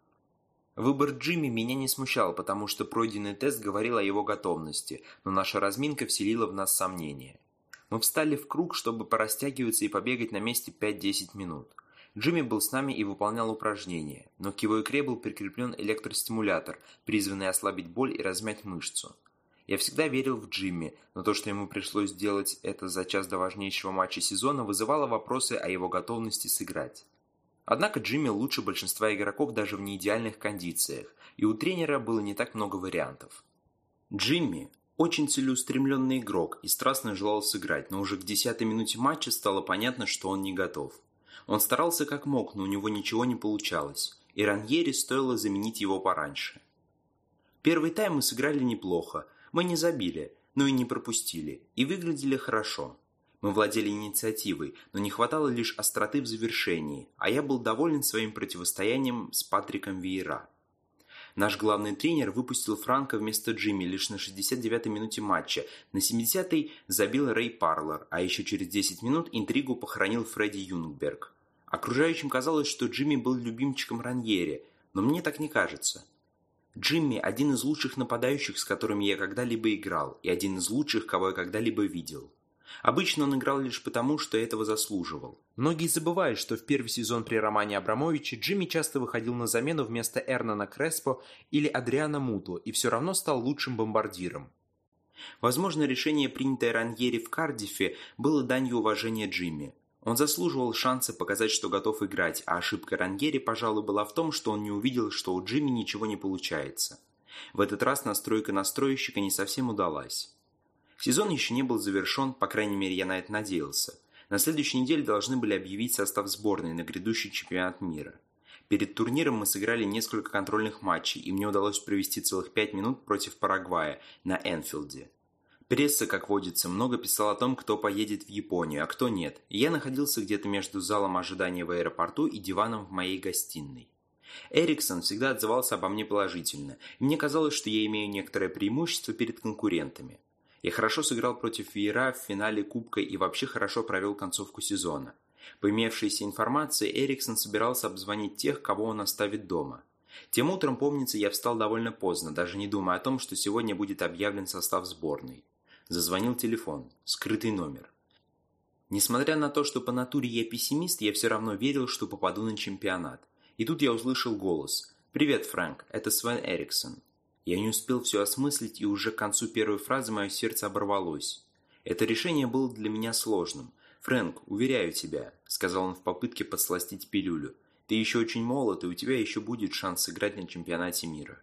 Выбор Джимми меня не смущал, потому что пройденный тест говорил о его готовности, но наша разминка вселила в нас сомнения. Мы встали в круг, чтобы порастягиваться и побегать на месте 5-10 минут. Джимми был с нами и выполнял упражнения, но к его икре был прикреплен электростимулятор, призванный ослабить боль и размять мышцу. Я всегда верил в Джимми, но то, что ему пришлось сделать это за час до важнейшего матча сезона, вызывало вопросы о его готовности сыграть. Однако Джимми лучше большинства игроков даже в неидеальных кондициях, и у тренера было не так много вариантов. Джимми очень целеустремленный игрок и страстно желал сыграть, но уже к десятой минуте матча стало понятно, что он не готов. Он старался как мог, но у него ничего не получалось, и Раньери стоило заменить его пораньше. Первый тайм мы сыграли неплохо, мы не забили, но и не пропустили, и выглядели хорошо. Мы владели инициативой, но не хватало лишь остроты в завершении, а я был доволен своим противостоянием с Патриком Виера. Наш главный тренер выпустил Франка вместо Джимми лишь на 69-й минуте матча. На 70-й забил Рэй Парлор, а еще через 10 минут интригу похоронил Фредди Юнгберг. Окружающим казалось, что Джимми был любимчиком Раньери, но мне так не кажется. Джимми – один из лучших нападающих, с которыми я когда-либо играл, и один из лучших, кого я когда-либо видел. Обычно он играл лишь потому, что этого заслуживал. Многие забывают, что в первый сезон при Романе Абрамовиче Джимми часто выходил на замену вместо Эрнана Креспо или Адриана Муто и все равно стал лучшим бомбардиром. Возможно, решение, принятое Раньери в Кардифе, было данью уважения Джимми. Он заслуживал шанса показать, что готов играть, а ошибка Раньери, пожалуй, была в том, что он не увидел, что у Джимми ничего не получается. В этот раз настройка настройщика не совсем удалась. Сезон еще не был завершен, по крайней мере я на это надеялся. На следующей неделе должны были объявить состав сборной на грядущий чемпионат мира. Перед турниром мы сыграли несколько контрольных матчей, и мне удалось провести целых пять минут против Парагвая на Энфилде. Пресса, как водится, много писала о том, кто поедет в Японию, а кто нет, и я находился где-то между залом ожидания в аэропорту и диваном в моей гостиной. Эриксон всегда отзывался обо мне положительно, и мне казалось, что я имею некоторое преимущество перед конкурентами. Я хорошо сыграл против Веера в финале Кубка и вообще хорошо провел концовку сезона. По имевшейся информации, Эриксон собирался обзвонить тех, кого он оставит дома. Тем утром, помнится, я встал довольно поздно, даже не думая о том, что сегодня будет объявлен состав сборной. Зазвонил телефон. Скрытый номер. Несмотря на то, что по натуре я пессимист, я все равно верил, что попаду на чемпионат. И тут я услышал голос. «Привет, Фрэнк, это Свен Эриксон». Я не успел все осмыслить, и уже к концу первой фразы мое сердце оборвалось. Это решение было для меня сложным. «Фрэнк, уверяю тебя», — сказал он в попытке подсластить пилюлю, «ты еще очень молод, и у тебя еще будет шанс сыграть на чемпионате мира».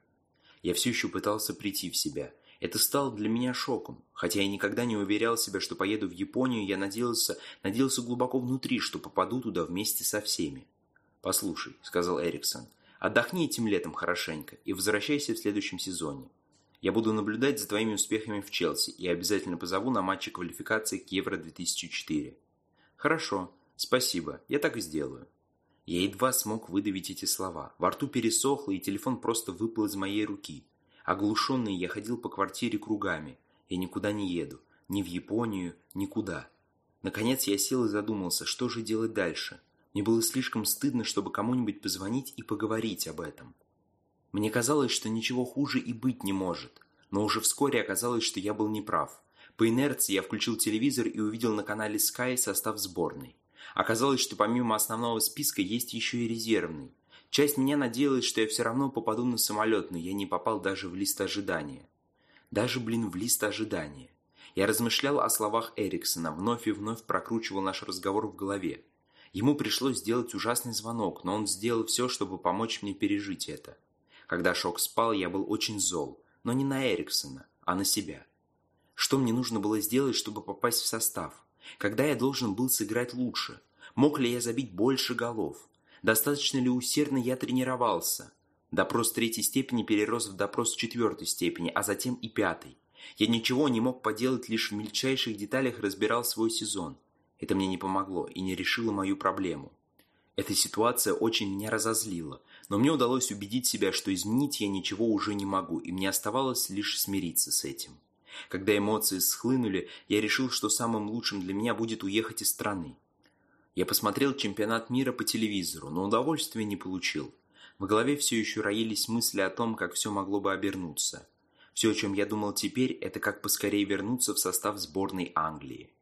Я все еще пытался прийти в себя. Это стало для меня шоком. Хотя я никогда не уверял себя, что поеду в Японию, я надеялся, надеялся глубоко внутри, что попаду туда вместе со всеми. «Послушай», — сказал Эриксон, Отдохни этим летом хорошенько и возвращайся в следующем сезоне. Я буду наблюдать за твоими успехами в Челси и обязательно позову на матчи квалификации к Евро-2004. Хорошо, спасибо, я так и сделаю. Я едва смог выдавить эти слова. Во рту пересохло, и телефон просто выпал из моей руки. Оглушенный я ходил по квартире кругами. Я никуда не еду. Ни в Японию, никуда. Наконец я сел и задумался, что же делать дальше. Мне было слишком стыдно, чтобы кому-нибудь позвонить и поговорить об этом. Мне казалось, что ничего хуже и быть не может, но уже вскоре оказалось, что я был неправ. По инерции я включил телевизор и увидел на канале Sky состав сборной. Оказалось, что помимо основного списка есть еще и резервный. Часть меня надеялась, что я все равно попаду на самолет, но я не попал даже в лист ожидания. Даже, блин, в лист ожидания. Я размышлял о словах Эриксона, вновь и вновь прокручивал наш разговор в голове. Ему пришлось сделать ужасный звонок, но он сделал все, чтобы помочь мне пережить это. Когда шок спал, я был очень зол, но не на Эриксона, а на себя. Что мне нужно было сделать, чтобы попасть в состав? Когда я должен был сыграть лучше? Мог ли я забить больше голов? Достаточно ли усердно я тренировался? Допрос третьей степени перерос в допрос четвертой степени, а затем и пятой. Я ничего не мог поделать, лишь в мельчайших деталях разбирал свой сезон. Это мне не помогло и не решило мою проблему. Эта ситуация очень меня разозлила, но мне удалось убедить себя, что изменить я ничего уже не могу, и мне оставалось лишь смириться с этим. Когда эмоции схлынули, я решил, что самым лучшим для меня будет уехать из страны. Я посмотрел чемпионат мира по телевизору, но удовольствия не получил. В голове все еще роились мысли о том, как все могло бы обернуться. Все, о чем я думал теперь, это как поскорее вернуться в состав сборной Англии.